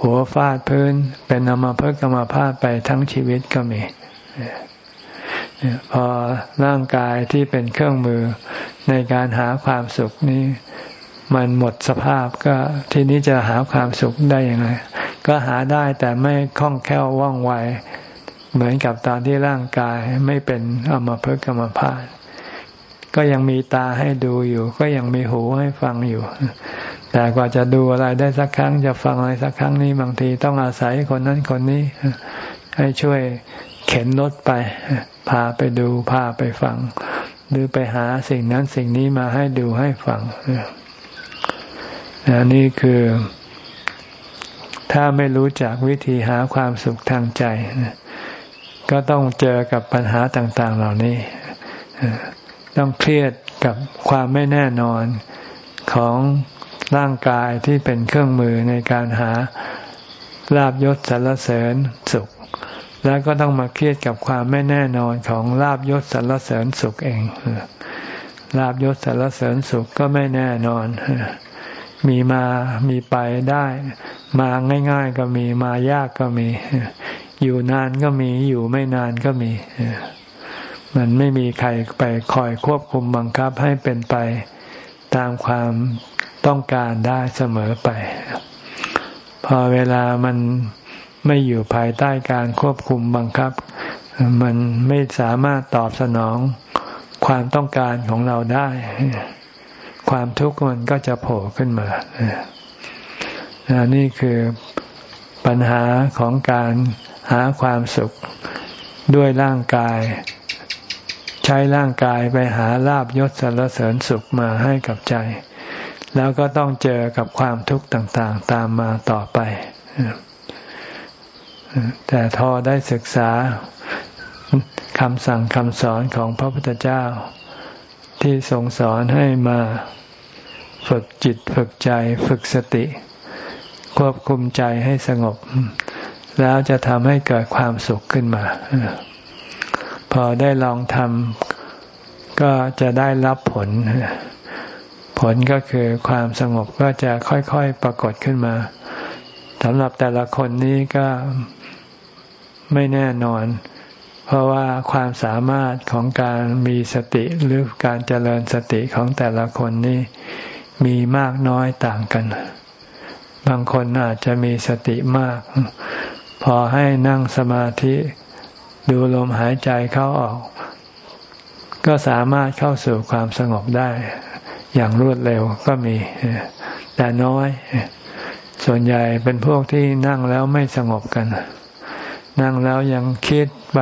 หัวฟาดพื้นเป็นอมาเพิกอมาพาดไปทั้งชีวิตก็มีพอร่างกายที่เป็นเครื่องมือในการหาความสุขนี้มันหมดสภาพก็ทีนี้จะหาความสุขได้ยังไงก็หาได้แต่ไม่คล่องแคล่วว่องไว เหมือนกับตอนที่ร่างกายไม่เป็นอมภพกรรมภาพ ก็ยังมีตาให้ดูอยู่ ก็ยังมีหูให้ฟังอยู่ แต่กว่าจะดูอะไรได้สักครั้ง จะฟังอะไรสักครั้งนี้บางทีต้องอาศัยคนนั้นคนนี้ ให้ช่วยเข็นรถไป พาไปดูพาไปฟัง หรือไปหาสิ่งนั้นสิ่งนี้มาให้ดูให้ฟังนี่คือ ถ้าไม่รู้จักวิธีหาความสุขทางใจ ก็ต้องเจอกับปัญหาต่าง ๆ เหล่านี้ ต้องเครียดกับความไม่แน่นอนของร่างกายที่เป็นเครื่องมือในการหาลาบยศสรรเสริญสุข แล้วก็ต้องมาเครียดกับความไม่แน่นอนของลาบยศสรรเสริญสุขเองลาบยศสรรเสริญสุขก็ไม่แน่นอน มีมา มีไปได้ มาง่ายๆก็มี มายากก็มี อยู่นานก็มี อยู่ไม่นานก็มี มันไม่มีใครไปคอยควบคุมบังคับให้เป็นไปตามความต้องการได้เสมอไป พอเวลามันไม่อยู่ภายใต้การควบคุมบังคับ มันไม่สามารถตอบสนองความต้องการของเราได้ ความทุกข์มันก็จะโผล่ขึ้นมา นี่คือปัญหาของการหาความสุขด้วยร่างกาย ใช้ร่างกายไปหาลาบยศสรรเสริญสุขมาให้กับใจ แล้วก็ต้องเจอกับความทุกข์ต่างๆ ตามมาต่อไป แต่ทอได้ศึกษาคำสั่งคำสอนของพระพุทธเจ้า ที่ทรงสอนให้มาฝึกจิตฝึกใจฝึกสติ ควบคุมใจให้สงบ แล้วจะทำให้เกิดความสุขขึ้นมา พอได้ลองทำก็จะได้รับผล ผลก็คือความสงบก็จะค่อยๆปรากฏขึ้นมาสำหรับแต่ละคนนี้ก็ไม่แน่นอน เพราะว่าความสามารถของการมีสติหรือการเจริญสติของแต่ละคนนี่มีมากน้อยต่างกัน บางคนอาจจะมีสติมาก พอให้นั่งสมาธิ ดูลมหายใจเข้าออก ก็สามารถเข้าสู่ความสงบได้ อย่างรวดเร็วก็มี แต่น้อย ส่วนใหญ่เป็นพวกที่นั่งแล้วไม่สงบกัน นั่งแล้วยังคิดไป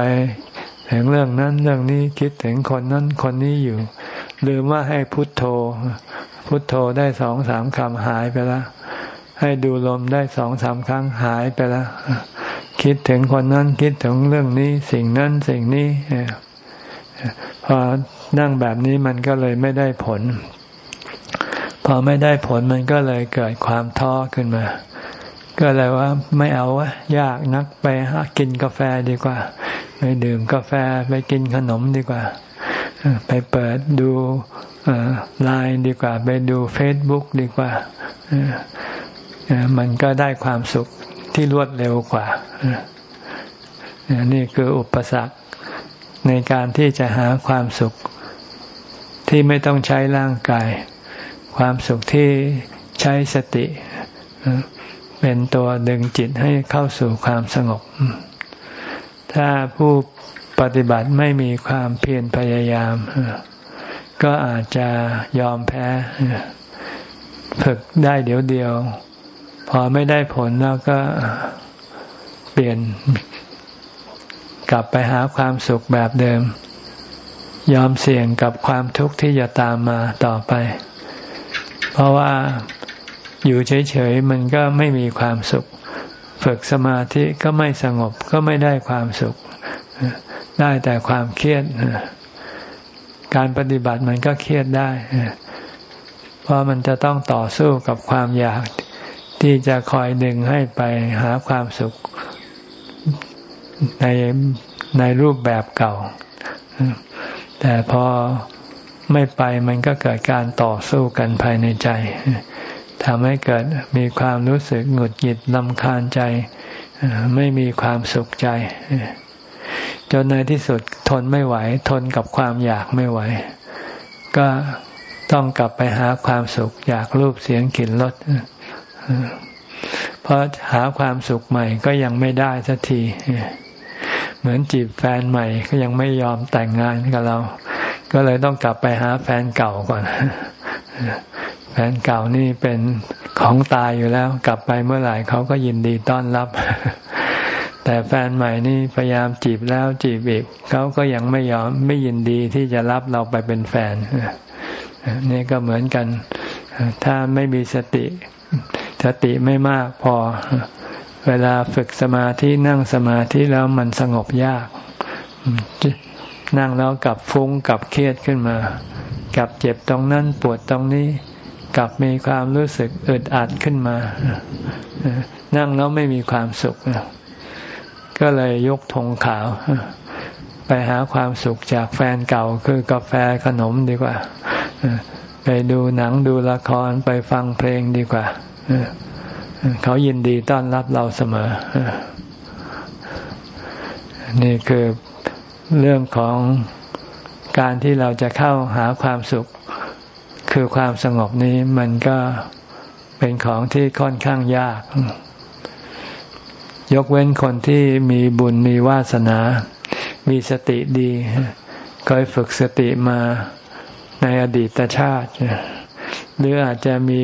ถึงเรื่องนั้นเรื่องนี้คิดถึงคนนั้นคนนี้อยู่ ลืมว่าให้พุทโธ พุทโธได้สองสามคำหายไปแล้วให้ดูลมได้สองสามครั้งหายไปแล้ว คิดถึงคนนั้นคิดถึงเรื่องนี้สิ่งนั้นสิ่งนี้พอนั่งแบบนี้มันก็เลยไม่ได้ผล พอไม่ได้ผลมันก็เลยเกิดความท้อขึ้นมา ก็เลยว่าไม่เอาวะยากนักไปหากินกาแฟดีกว่า ไปดื่มกาแฟไปกินขนมดีกว่า ไปเปิดดูไลน์ดีกว่า ไปดูเฟซบุ๊กดีกว่ามันก็ได้ความสุข ที่รวดเร็วกว่า นี่คืออุปสรรคในการที่จะหาความสุขที่ไม่ต้องใช้ร่างกาย ความสุขที่ใช้สติ เป็นตัวดึงจิตให้เข้าสู่ความสงบ ถ้าผู้ปฏิบัติไม่มีความเพียรพยายาม ก็อาจจะยอมแพ้ ฝึกได้เดี๋ยวเดียว พอไม่ได้ผลแล้วก็เปลี่ยนกลับไปหาความสุขแบบเดิม ยอมเสี่ยงกับความทุกข์ที่จะตามมาต่อไป เพราะว่าอยู่เฉยๆมันก็ไม่มีความสุข ฝึกสมาธิก็ไม่สงบก็ไม่ได้ความสุข ได้แต่ความเครียด การปฏิบัติมันก็เครียดได้ เพราะมันจะต้องต่อสู้กับความอยาก ที่จะคอยดึงให้ไปหาความสุขในในรูปแบบเก่า แต่พอไม่ไปมันก็เกิดการต่อสู้กันภายในใจทำให้เกิดมีความรู้สึกหงุดหงิดลำคาญใจ ไม่มีความสุขใจ จนในที่สุดทนไม่ไหว ทนกับความอยากไม่ไหว ก็ต้องกลับไปหาความสุขอยากรูปเสียงกลิ่นรส เพราะหาความสุขใหม่ก็ยังไม่ได้สักที เหมือนจีบแฟนใหม่ก็ยังไม่ยอมแต่งงานกับเรา ก็เลยต้องกลับไปหาแฟนเก่าก่อน แฟนเก่านี่เป็นของตายอยู่แล้ว กลับไปเมื่อไหร่เขาก็ยินดีต้อนรับ แต่แฟนใหม่นี่พยายามจีบแล้วจีบอีกเขาก็ยังไม่ยอมไม่ยินดีที่จะรับเราไปเป็นแฟนนี่ก็เหมือนกัน ถ้าไม่มีสติ สติไม่มากพอ เวลาฝึกสมาธินั่งสมาธิแล้วมันสงบยาก นั่งแล้วกลับฟุ้งกลับเครียดขึ้นมากลับเจ็บตรงนั้นปวดตรงนี้กลับมีความรู้สึกอึดอัดขึ้นมา นั่งแล้วไม่มีความสุข ก็เลยยกธงขาว ไปหาความสุขจากแฟนเก่าคือกาแฟขนมดีกว่า ไปดูหนังดูละครไปฟังเพลงดีกว่า เขายินดีต้อนรับเราเสมอ นี่คือเรื่องของการที่เราจะเข้าหาความสุข คือความสงบนี้มันก็เป็นของที่ค่อนข้างยาก ยกเว้นคนที่มีบุญมีวาสนา มีสติดีเคยฝึกสติมาในอดีตชาติ หรืออาจจะมี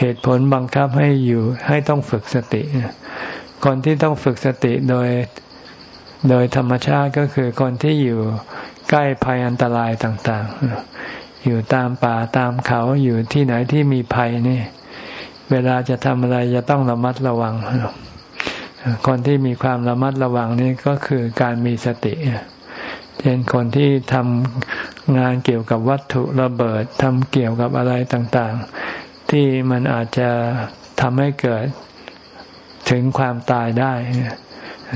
เหตุผลบังคับให้อยู่ให้ต้องฝึกสติ คนที่ต้องฝึกสติโดยโดยธรรมชาติก็คือคนที่อยู่ใกล้ภัยอันตรายต่างๆ อยู่ตามป่าตามเขาอยู่ที่ไหนที่มีภัยนี่ เวลาจะทำอะไรจะต้องระมัดระวัง คนที่มีความระมัดระวังนี่ก็คือการมีสติเช่นคนที่ทำงานเกี่ยวกับวัตถุระเบิดทำเกี่ยวกับอะไรต่างๆ ที่มันอาจจะทำให้เกิดถึงความตายได้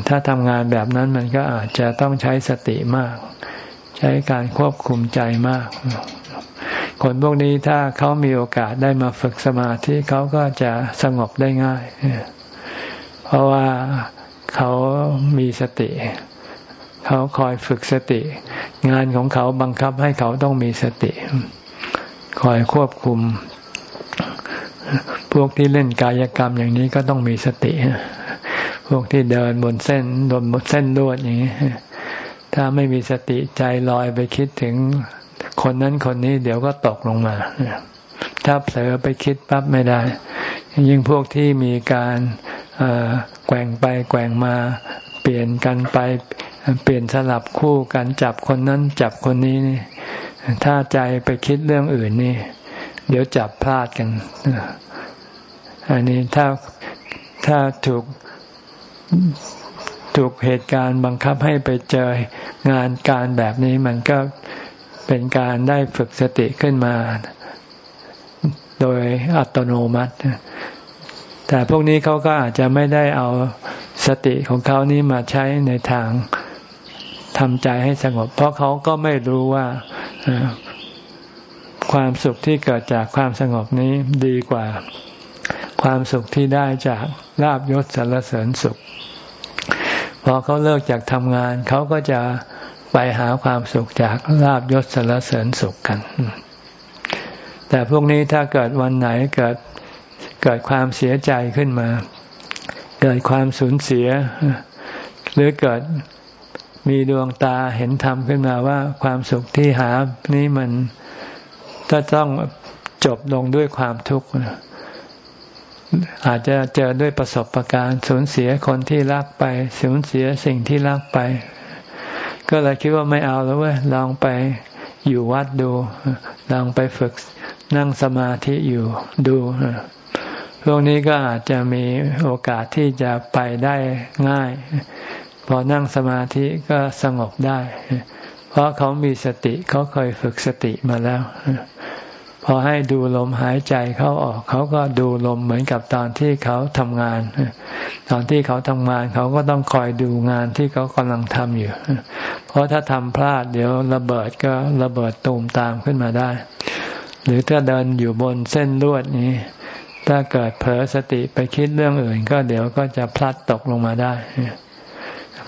ถ้าทำงานแบบนั้นมันก็อาจจะต้องใช้สติมาก ใช้การควบคุมใจมาก คนพวกนี้ถ้าเขามีโอกาสได้มาฝึกสมาธิเขาก็จะสงบได้ง่าย เพราะว่าเขามีสติ เขาคอยฝึกสติ งานของเขาบังคับให้เขาต้องมีสติ คอยควบคุม พวกที่เล่นกายกรรมอย่างนี้ก็ต้องมีสติ พวกที่เดินบนเส้นบนเส้นลวดอย่างนี้ ถ้าไม่มีสติใจลอยไปคิดถึงคนนั้นคนนี้เดี๋ยวก็ตกลงมา ถ้าเผลอไปคิดปั๊บไม่ได้ ยิ่งพวกที่มีการแกว่งไปแกว่งมาเปลี่ยนกันไปเปลี่ยนสลับคู่กันจับคนนั้นจับคนนี้นถ้าใจไปคิดเรื่องอื่นนี่ เดี๋ยวจับพลาดกัน อันนี้ถ้าถ้าถูกถูกเหตุการณ์บังคับให้ไปเจองานการแบบนี้มันก็เป็นการได้ฝึกสติขึ้นมา โดยอัตโนมัติ แต่พวกนี้เขาก็อาจจะไม่ได้เอาสติของเขานี้มาใช้ในทางทำใจให้สงบ เพราะเขาก็ไม่รู้ว่า ความสุขที่เกิดจากความสงบนี้ดีกว่า ความสุขที่ได้จากลาบยศสรรเสริญสุข พอเขาเลิกจากทำงานเขาก็จะไปหาความสุขจากลาบยศสรรเสริญสุขกัน แต่พวกนี้ถ้าเกิดวันไหนเกิดเกิดความเสียใจขึ้นมา เกิดความสูญเสีย หรือเกิดมีดวงตาเห็นธรรมขึ้นมาว่าความสุขที่หานี้มัน ก็ต้องจบลงด้วยความทุกข์อาจจะเจอด้วยประสบะการณ์สูญเสียคนที่รักไป สูญเสียสิ่งที่รักไป ก็เลยคิดว่าไม่เอาแล้วเว้ยลองไปอยู่วัดดูลองไปฝึกนั่งสมาธิอยู่ดูพวกนี้ก็อาจจะมีโอกาสที่จะไปได้ง่าย พอนั่งสมาธิก็สงบได้ เพราะเขามีสติเขาเคยฝึกสติมาแล้ว พอให้ดูลมหายใจเข้าออก เขาก็ดูลมเหมือนกับตอนที่เขาทำงาน ตอนที่เขาทำงาน เขาก็ต้องคอยดูงานที่เขากำลังทำอยู่ เพราะถ้าทำพลาดเดี๋ยวระเบิดก็ระเบิดตูมตามขึ้นมาได้ หรือถ้าเดินอยู่บนเส้นลวดนี้ถ้าเกิดเผลอสติไปคิดเรื่องอื่น ก็เดี๋ยวก็จะพลัดตกลงมาได้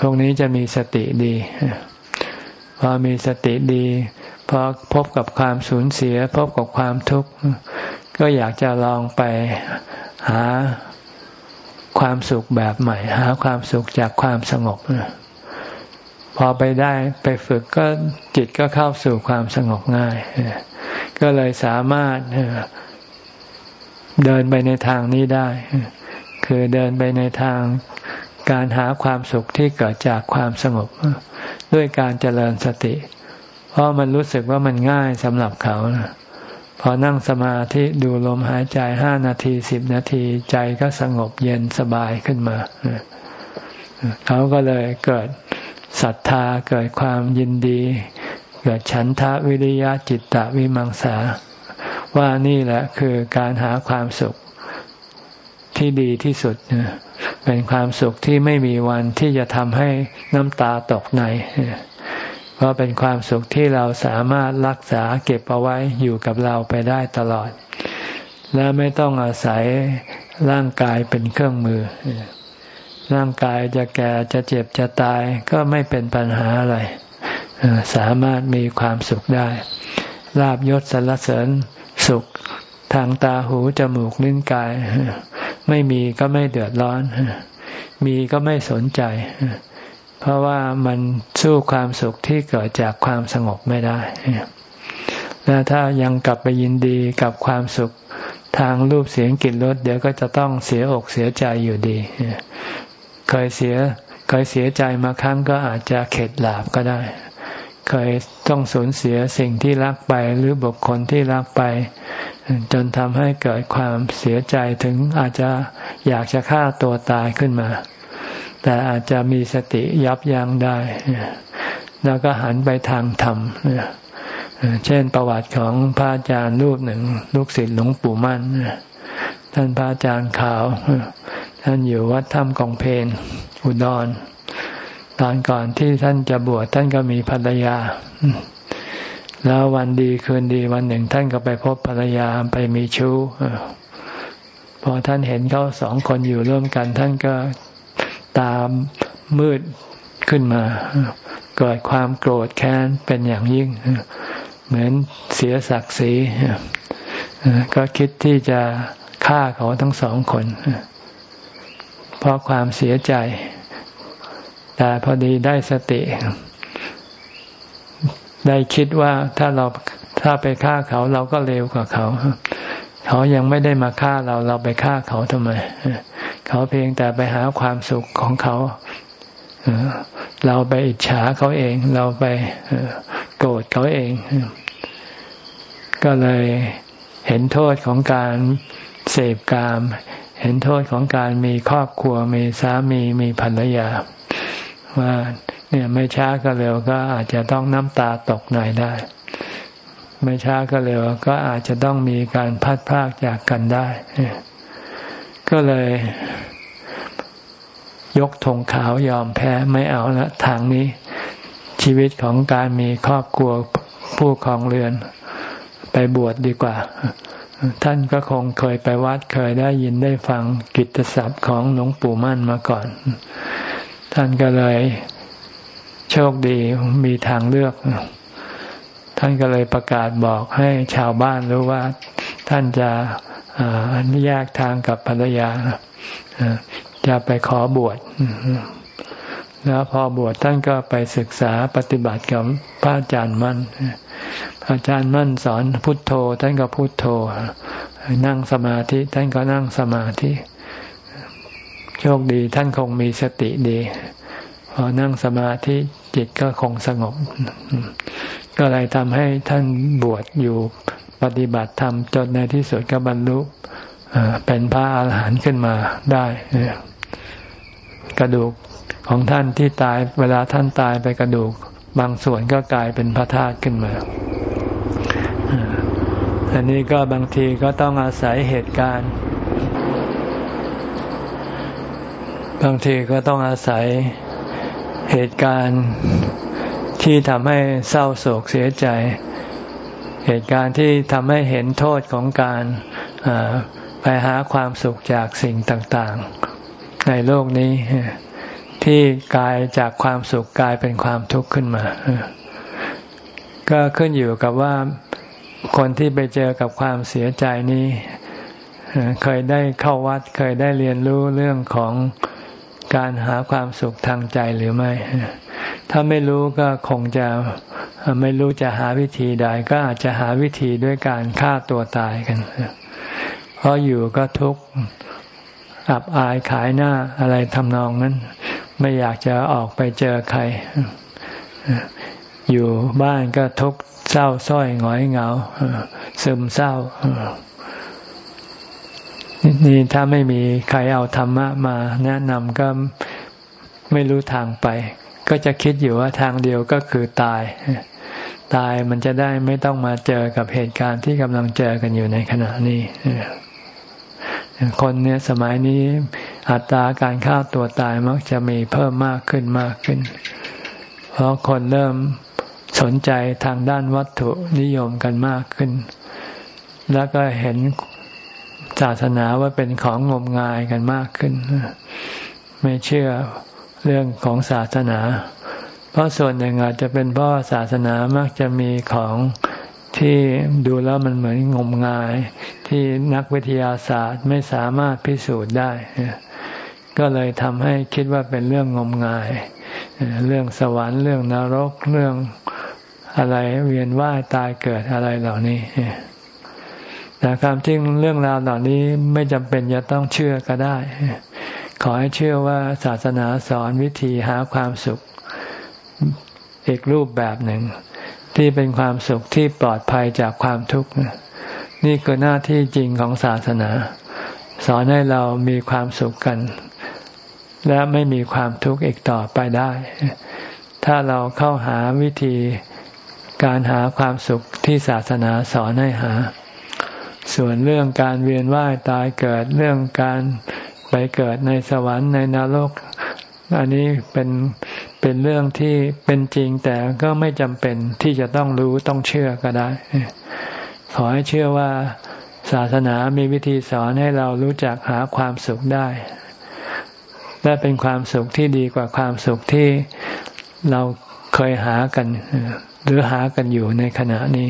พวกนี้จะมีสติดี พอมีสติดีพอพบกับความสูญเสีย พบกับความทุกข์ ก็อยากจะลองไปหาความสุขแบบใหม่ หาความสุขจากความสงบพอไปได้ไปฝึกก็จิตก็เข้าสู่ความสงบง่าย ก็เลยสามารถเดินไปในทางนี้ได้ คือเดินไปในทางการหาความสุขที่เกิดจากความสงบ ด้วยการเจริญสติ เพราะมันรู้สึกว่ามันง่ายสำหรับเขาพอนั่งสมาธิดูลมหายใจห้านาทีสิบนาทีใจก็สงบเย็นสบายขึ้นมา เขาก็เลยเกิดศรัทธาเกิดความยินดี เกิดฉันทะวิริยะจิตตะวิมังสา ว่านี่แหละคือการหาความสุข ที่ดีที่สุด เป็นความสุขที่ไม่มีวันที่จะทำให้น้ำตาตกใน เพราะเป็นความสุขที่เราสามารถรักษาเก็บเอาไว้อยู่กับเราไปได้ตลอด และไม่ต้องอาศัยร่างกายเป็นเครื่องมือ ร่างกายจะแก่จะเจ็บจะตายก็ไม่เป็นปัญหาอะไร สามารถมีความสุขได้ลาบยศสรรเสริญสุขทางตาหูจมูกลิ้นกาย ไม่มีก็ไม่เดือดร้อน มีก็ไม่สนใจ เพราะว่ามันสู้ความสุขที่เกิดจากความสงบไม่ได้ และถ้ายังกลับไปยินดีกับความสุขทางรูปเสียงกลิ่นรสเดี๋ยวก็จะต้องเสียอกเสียใจอยู่ดี เคยเสียเคยเสียใจมาครั้งก็อาจจะเข็ดหลาบก็ได้ เคยต้องสูญเสียสิ่งที่รักไปหรือบุคคลที่รักไป จนทำให้เกิดความเสียใจถึงอาจจะอยากจะฆ่าตัวตายขึ้นมา แต่อาจจะมีสติยับยั้งได้ แล้วก็หันไปทางธรรมเช่นประวัติของพระอาจารย์รูปหนึ่ง ลูกศิษย์หลวงปู่มั่นท่านพระอาจารย์ขาว ท่านอยู่วัดถ้ำกองเพนอุดรตอนก่อนที่ท่านจะบวชท่านก็มีภรรยา แล้ววันดีคืนดีวันหนึ่งท่านก็ไปพบภรรยาไปมีชู้พอท่านเห็นเขาสองคนอยู่ร่วมกัน ท่านก็ตามมืดขึ้นมาเกิดความโกรธแค้นเป็นอย่างยิ่ง เหมือนเสียศักดิ์ศรีก็คิดที่จะฆ่าเขาทั้งสองคน เพราะความเสียใจ แต่พอดีได้สติ ได้คิดว่าถ้าเราถ้าไปฆ่าเขาเราก็เร็วกว่าเขา เขายังไม่ได้มาฆ่าเราเราไปฆ่าเขาทำไม เขาเพียงแต่ไปหาความสุขของเขาเราไปอิจฉาเขาเอง เราไปโกรธเขาเอง ก็เลยเห็นโทษของการเสพกาม เห็นโทษของการมีครอบครัวมีสามีมีภรรยา ว่า เนี่ยไม่ช้าก็เร็วก็อาจจะต้องน้ำตาตกหน่อยได้ ไม่ช้าก็เร็วก็อาจจะต้องมีการพัดพากจากกันได้ ก็เลยยกธงขาวยอมแพ้ไม่เอาละทางนี้ ชีวิตของการมีครอบครัวผู้ครองเรือน ไปบวชดดีกว่า ท่านก็คงเคยไปวัดเคยได้ยินได้ฟังกิตติศัพท์ของหลวงปู่มั่นมาก่อน ท่านก็เลย โชคดีมีทางเลือก ท่านก็เลยประกาศบอกให้ชาวบ้านรู้ว่า ท่านจะแยกทางกับภรรยาจะไปขอบวชแล้วพอบวชท่านก็ไปศึกษาปฏิบัติกับพระอาจารย์มั่น พระอาจารย์มั่นสอนพุทโธ ท่านก็พุทโธ นั่งสมาธิ ท่านก็นั่งสมาธิ โชคดีท่านคงมีสติดี พอนั่งสมาธิจิตก็คงสงบ ก็เลยทำให้ท่านบวชอยู่ปฏิบัติธรรมจนในที่สุดก็บรรลุเป็นพระอาหารหันต์ขึ้นมาได้กระดูกของท่านที่ตายเวลาท่านตายไปกระดูก บางส่วนก็กลายเป็นพระธาตุขึ้นมาอันนี้ก็บางทีก็ต้องอาศัยเหตุการณ์ บางทีก็ต้องอาศัย เหตุการณ์ที่ทำให้เศร้าโศกเสียใจ เหตุการณ์ที่ทำให้เห็นโทษของการไปหาความสุขจากสิ่งต่างๆ ในโลกนี้ ที่กลายจากความสุขกลายเป็นความทุกข์ขึ้นมา ก็ขึ้นอยู่กับว่าคนที่ไปเจอกับความเสียใจนี้ เคยได้เข้าวัดเคยได้เรียนรู้เรื่องของ การหาความสุขทางใจหรือไม่ ถ้าไม่รู้ก็คงจะไม่รู้จะหาวิธีใด ก็อาจจะหาวิธีด้วยการฆ่าตัวตายกัน เพราะอยู่ก็ทุกข์อับอายขายหน้าอะไรทำนองนั้น ไม่อยากจะออกไปเจอใคร อยู่บ้านก็ทุกข์เศร้าส้อยหงอยเหงา ซึมเศร้า นี่ถ้าไม่มีใครเอาธรรมะมาแนะนำก็ไม่รู้ทางไป ก็จะคิดอยู่ว่าทางเดียวก็คือตาย ตายมันจะได้ไม่ต้องมาเจอกับเหตุการณ์ที่กำลังเจอกันอยู่ในขณะนี้คนเนี่ยสมัยนี้อัตราการฆ่าตัวตายมักจะมีเพิ่มมากขึ้นมากขึ้น เพราะคนเริ่มสนใจทางด้านวัตถุนิยมกันมากขึ้น แล้วก็เห็น ศาสนาว่าเป็นของงมงายกันมากขึ้น ไม่เชื่อเรื่องของศาสนา เพราะส่วนหนึ่งอาจจะเป็นเพราะศาสนามักจะมีของที่ดูแล้วมันเหมือนงมงาย ที่นักวิทยาศาสตร์ไม่สามารถพิสูจน์ได้ ก็เลยทำให้คิดว่าเป็นเรื่องงมงาย เรื่องสวรรค์เรื่องนรกเรื่องอะไรเวียนว่ายตายเกิดอะไรเหล่านี้ แต่ความจริงเรื่องราวเหล่านี้ไม่จำเป็นจะต้องเชื่อก็ได้ ขอให้เชื่อว่าศาสนาสอนวิธีหาความสุขอีกรูปแบบหนึ่ง ที่เป็นความสุขที่ปลอดภัยจากความทุกข์นี่คือหน้าที่จริงของศาสนา สอนให้เรามีความสุขกัน และไม่มีความทุกข์อีกต่อไปได้ ถ้าเราเข้าหาวิธีการหาความสุขที่ศาสนาสอนให้หา ส่วนเรื่องการเวียนว่ายตายเกิดเรื่องการไปเกิดในสวรรค์ในนรก อันนี้เป็นเป็นเรื่องที่เป็นจริงแต่ก็ไม่จำเป็นที่จะต้องรู้ต้องเชื่อก็ได้ ขอให้เชื่อว่าศาสนามีวิธีสอนให้เรารู้จักหาความสุขได้ และเป็นความสุขที่ดีกว่าความสุขที่เราเคยหากัน หรือหากันอยู่ในขณะนี้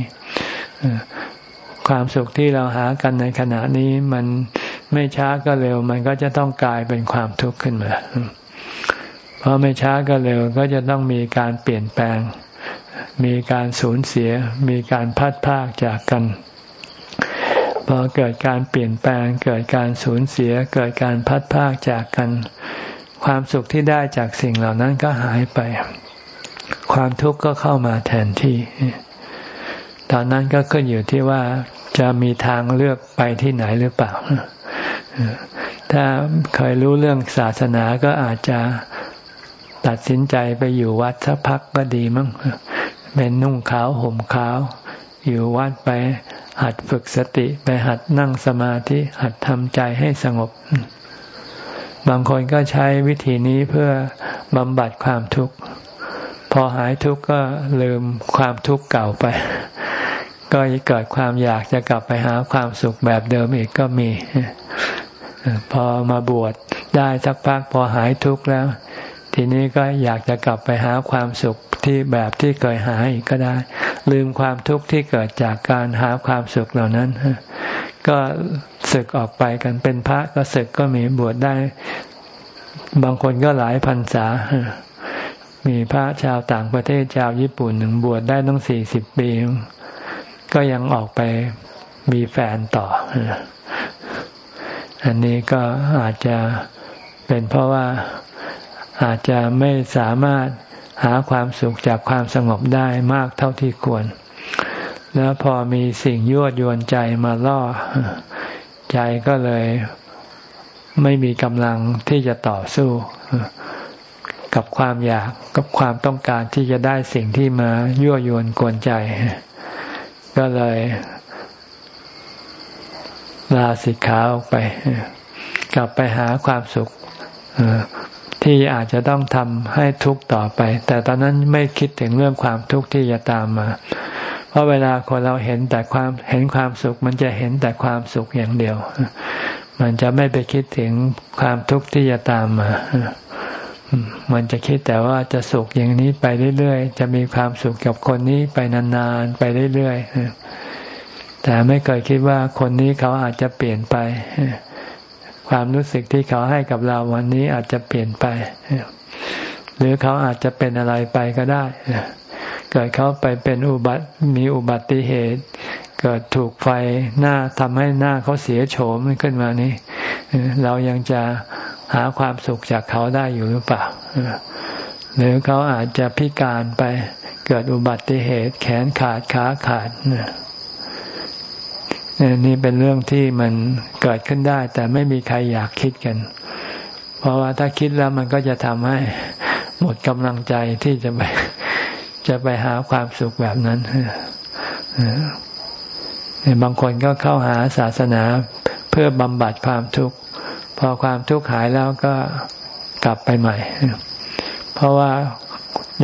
ความสุขที่เราหากันในขณะนี้มันไม่ช้าก็เร็ว มันก็จะต้องกลายเป็นความทุกข์ขึ้นมา เพราะไม่ช้าก็เร็วก็จะต้องมีการเปลี่ยนแปลง มีการสูญเสีย มีการพัดพากจากกัน พอเกิดการเปลี่ยนแปลง เกิดการสูญเสีย เกิดการพัดพากจากกัน ความสุขที่ได้จากสิ่งเหล่านั้นก็หายไป ความทุกข์ก็เข้ามาแทนที่ ตอนนั้นก็ขึ้นอยู่ที่ว่าจะมีทางเลือกไปที่ไหนหรือเปล่า ถ้าเคยรู้เรื่องศาสนาก็อาจจะตัดสินใจไปอยู่วัดสักพักก็ดีมั้งเป็นนุ่งขาวห่มขาว อยู่วัดไปหัดฝึกสติไปหัดนั่งสมาธิหัดทำใจให้สงบ บางคนก็ใช้วิธีนี้เพื่อบำบัดความทุกข์ พอหายทุกข์ก็ลืมความทุกข์เก่าไป ก็เกิดความอยากจะกลับไปหาความสุขแบบเดิมอีกก็มี พอมาบวชได้สักพักพอหายทุกข์แล้ว ทีนี้ก็อยากจะกลับไปหาความสุขที่แบบที่เคยหาอีกก็ได้ ลืมความทุกข์ที่เกิดจากการหาความสุขเหล่านั้น ก็ศึกออกไปกันเป็นพระก็ศึกก็มีบวชได้ บางคนก็หลายพรรษามีพระชาวต่างประเทศชาวญี่ปุ่นหนึ่งบวชได้ต้องสี่สิบปี ก็ยังออกไปมีแฟนต่อ อันนี้ก็อาจจะเป็นเพราะว่าอาจจะไม่สามารถหาความสุขจากความสงบได้มากเท่าที่ควร แล้วพอมีสิ่งยั่วยวนใจมาล่อ ใจก็เลยไม่มีกำลังที่จะต่อสู้กับความอยากกับความต้องการที่จะได้สิ่งที่มายั่วยวนกวนใจ ก็เลยลาสิกขาออกไป กลับไปหาความสุขที่อาจจะต้องทำให้ทุกข์ต่อไป แต่ตอนนั้นไม่คิดถึงเรื่องความทุกข์ที่จะตามมา เพราะเวลาคนเราเห็นแต่ความเห็นความสุข มันจะเห็นแต่ความสุขอย่างเดียว มันจะไม่ไปคิดถึงความทุกข์ที่จะตามมา มันจะคิดแต่ว่าจะสุขอย่างนี้ไปเรื่อยๆ จะมีความสุขกับคนนี้ไปนานๆ ไปเรื่อยๆ แต่ไม่เคยคิดว่าคนนี้เขาอาจจะเปลี่ยนไป ความรู้สึกที่เขาให้กับเราวันนี้อาจจะเปลี่ยนไป หรือเขาอาจจะเป็นอะไรไปก็ได้ เกิดเขาไปเป็นอุบัติมีอุบัติเหตุ เกิดถูกไฟหน้าทำให้หน้าเขาเสียโฉมขึ้นมานี่เรายังจะ หาความสุขจากเขาได้อยู่หรือเปล่าหรือเขาอาจจะพิการไปเกิดอุบัติเหตุแขนขาดขาขาดนี่เป็นเรื่องที่มันเกิดขึ้นได้ แต่ไม่มีใครอยากคิดกัน เพราะว่าถ้าคิดแล้วมันก็จะทำให้หมดกำลังใจที่จะไปจะไปหาความสุขแบบนั้นบางคนก็เข้าหาศาสนาเพื่อบำบัดความทุกข์ พอความทุกข์หายแล้วก็กลับไปใหม่ เพราะว่า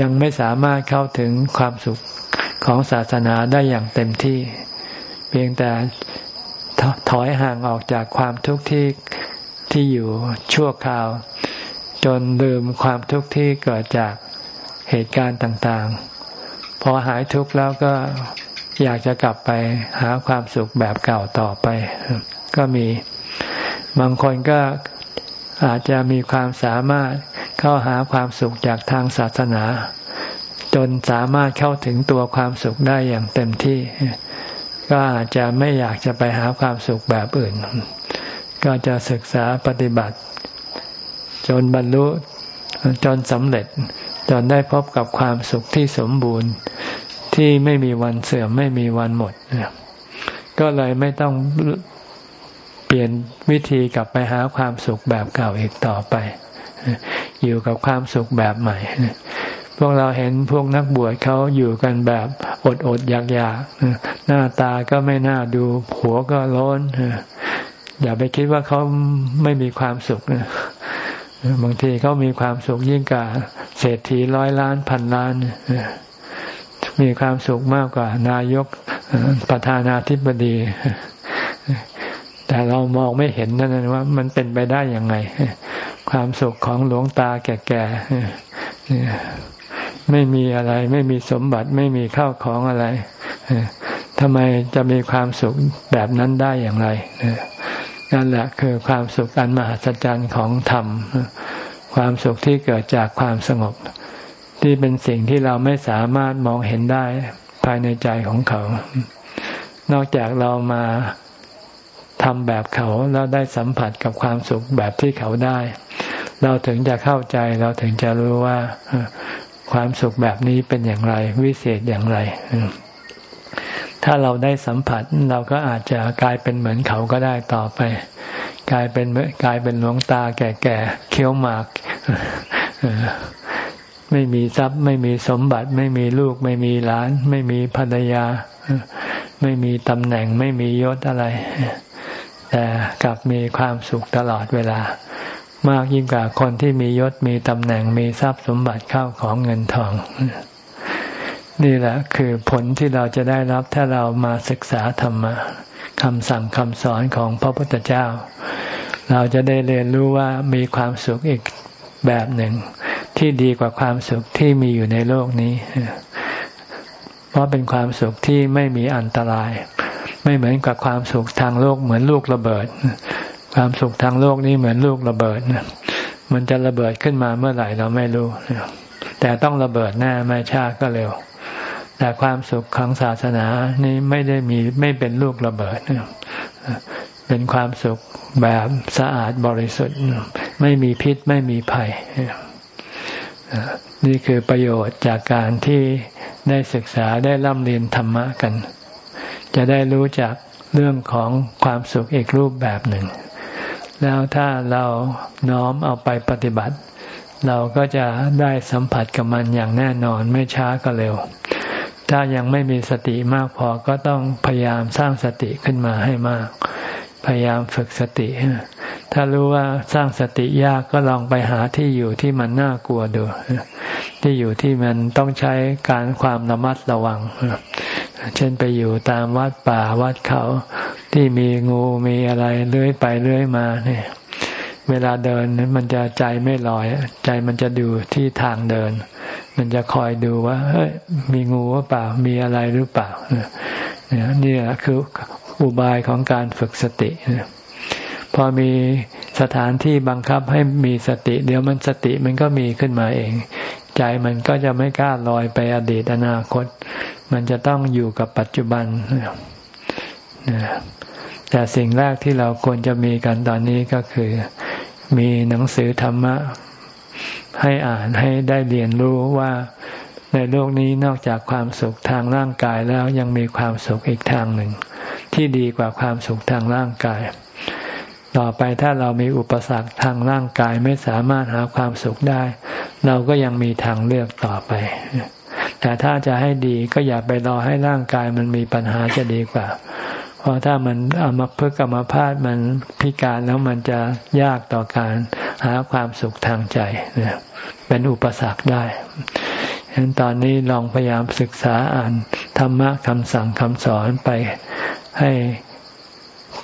ยังไม่สามารถเข้าถึงความสุขของศาสนาได้อย่างเต็มที่ เพียงแต่ถอยห่างออกจากความทุกข์ที่ที่อยู่ชั่วคราว จนลืมความทุกข์ที่เกิดจากเหตุการณ์ต่างๆ พอหายทุกข์แล้วก็อยากจะกลับไปหาความสุขแบบเก่าต่อไป ก็มี บางคนก็อาจจะมีความสามารถเข้าหาความสุขจากทางศาสนา จนสามารถเข้าถึงตัวความสุขได้อย่างเต็มที่ ก็อาจจะไม่อยากจะไปหาความสุขแบบอื่น ก็จะศึกษาปฏิบัติ จนบรรลุจนสำเร็จ จนได้พบกับความสุขที่สมบูรณ์ที่ไม่มีวันเสื่อมไม่มีวันหมด ก็เลยไม่ต้อง ปลี่ยนวิธีกลับไปหาความสุขแบบเก่าอีกต่อไป อยู่กับความสุขแบบใหม่ พวกเราเห็นพวกนักบวชเขาอยู่กันแบบอดอดอยากอยากหน้าตาก็ไม่น่าดู หัวก็ร้อนอย่าไปคิดว่าเขาไม่มีความสุขบางทีเขามีความสุขยิ่งกว่าเศรษฐีร้อยล้านพันล้านมีความสุขมากกว่านายกประธานาธิบดี แต่เรามองไม่เห็นนั่นว่า มันเป็นไปได้ยังไง ความสุขของหลวงตาแก่ๆไม่มีอะไร ไม่มีสมบัติไม่มีข้าวของอะไรทำไมจะมีความสุขแบบนั้นได้อย่างไรนั่นแหละคือความสุขอันมหัศจรรย์ของธรรม ความสุขที่เกิดจากความสงบ ที่เป็นสิ่งที่เราไม่สามารถมองเห็นได้ภายในใจของเขา นอกจากเรามา ทำแบบเขาแล้วได้สัมผัสกับความสุขแบบที่เขาได้ เราถึงจะเข้าใจเราถึงจะรู้ว่าความสุขแบบนี้เป็นอย่างไร วิเศษอย่างไร ถ้าเราได้สัมผัสเราก็อาจจะกลายเป็นเหมือนเขาก็ได้ต่อไป กลายเป็นกลายเป็นหลวงตาแก่ๆเคี้ยวหมากไม่มีทรัพย์ ไม่มีสมบัติ ไม่มีลูก ไม่มีหลาน ไม่มีภรรยา ไม่มีตำแหน่ง ไม่มียศอะไร แต่กลับมีความสุขตลอดเวลา มากยิ่งกว่าคนที่มียศมีตำแหน่งมีทรัพย์สมบัติเข้าของเงินทอง นี่แหละคือผลที่เราจะได้รับถ้าเรามาศึกษาธรรมะคำสั่งคำสอนของพระพุทธเจ้า เราจะได้เรียนรู้ว่ามีความสุขอีกแบบหนึ่ง ที่ดีกว่าความสุขที่มีอยู่ในโลกนี้ เพราะเป็นความสุขที่ไม่มีอันตราย ไม่เหมือนกับความสุขทางโลกเหมือนลูกระเบิด ความสุขทางโลกนี้เหมือนลูกระเบิดมันจะระเบิดขึ้นมาเมื่อไหร่เราไม่รู้ แต่ต้องระเบิดแน่ไม่ช้าก็เร็ว แต่ความสุขของศาสนานี้ไม่ได้มีไม่เป็นลูกระเบิดเป็นความสุขแบบสะอาดบริสุทธิ์ ไม่มีพิษไม่มีภัยนี่คือประโยชน์จากการที่ได้ศึกษาได้ร่ำเรียนธรรมะกัน จะได้รู้จักเรื่องของความสุขอีกรูปแบบหนึ่ง แล้วถ้าเราน้อมเอาไปปฏิบัติ เราก็จะได้สัมผัสกับมันอย่างแน่นอนไม่ช้าก็เร็ว ถ้ายังไม่มีสติมากพอก็ต้องพยายามสร้างสติขึ้นมาให้มาก พยายามฝึกสติ ถ้ารู้ว่าสร้างสติยากก็ลองไปหาที่อยู่ที่มันน่ากลัวดู ที่อยู่ที่มันต้องใช้การความระมัดระวัง เช่นไปอยู่ตามวัดป่าวัดเขาที่มีงูมีอะไรเลื้อยไปเลื้อยมาเนี่ยเวลาเดินมันจะใจไม่ลอย ใจมันจะดูที่ทางเดิน มันจะคอยดูว่าเฮ้ยมีงูหรือเปล่ามีอะไรหรือเปล่าเนี่ยนี่คืออุบายของการฝึกสติพอมีสถานที่บังคับให้มีสติ เดี๋ยวมันสติมันก็มีขึ้นมาเอง ใจมันก็จะไม่กล้าลอยไปอดีตอนาคต มันจะต้องอยู่กับปัจจุบันแต่สิ่งแรกที่เราควรจะมีกันตอนนี้ก็คือ มีหนังสือธรรมะ ให้อ่านให้ได้เรียนรู้ว่าในโลกนี้นอกจากความสุขทางร่างกายแล้วยังมีความสุขอีกทางหนึ่ง ที่ดีกว่าความสุขทางร่างกาย ต่อไปถ้าเรามีอุปสรรคทางร่างกายไม่สามารถหาความสุขได้ เราก็ยังมีทางเลือกต่อไป แต่ถ้าจะให้ดีก็อย่าไปรอให้ร่างกายมันมีปัญหาจะดีกว่า เพราะถ้ามันเอามาเพื่อกรรมพาดมันพิการแล้วมันจะยากต่อการหาความสุขทางใจเนี่ยเป็นอุปสรรคได้ฉะนั้นตอนนี้ลองพยายามศึกษาอ่านธรรมะคำสั่งคำสอนไปให้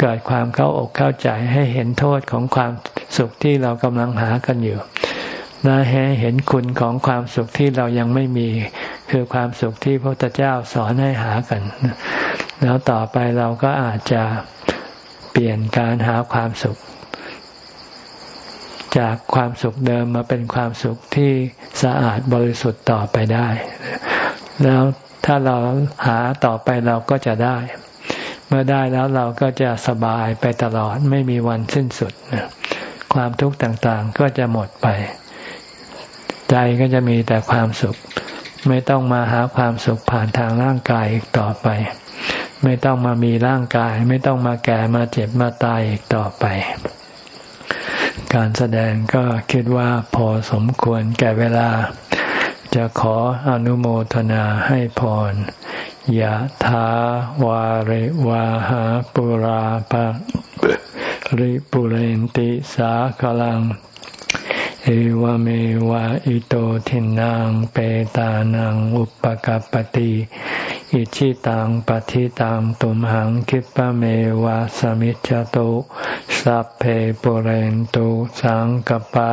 เกิดความเข้าอกเข้าใจให้เห็นโทษของความสุขที่เรากำลังหากันอยู่และให้เห็นคุณของความสุขที่เรายังไม่มี คือความสุขที่พระพุทธเจ้าสอนให้หากัน แล้วต่อไปเราก็อาจจะเปลี่ยนการหาความสุข จากความสุขเดิมมาเป็นความสุขที่สะอาดบริสุทธิ์ต่อไปได้ แล้วถ้าเราหาต่อไปเราก็จะได้ เมื่อได้แล้วเราก็จะสบายไปตลอดไม่มีวันสิ้นสุด ความทุกข์ต่างๆก็จะหมดไป ใจก็จะมีแต่ความสุข ไม่ต้องมาหาความสุขผ่านทางร่างกายอีกต่อไป ไม่ต้องมามีร่างกาย ไม่ต้องมาแก่มาเจ็บมาตายอีกต่อไป การแสดงก็คิดว่าพอสมควรแก่เวลา จะขออนุโมทนาให้พรยะถาวาริวาหาปุราปะริปุเรนติสาคลัง เอวเมวะอิโตทินังเปตานังอุปกัรปติอิชิตังปฏิตังตุมหังคิปะเมวะสมิจจตุสัพเพปุเรนตุสังกปา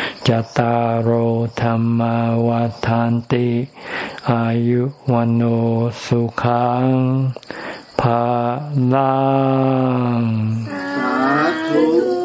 จตารโหธรรมวาทานติ อายุวันโอสุขังภาลังสาธุ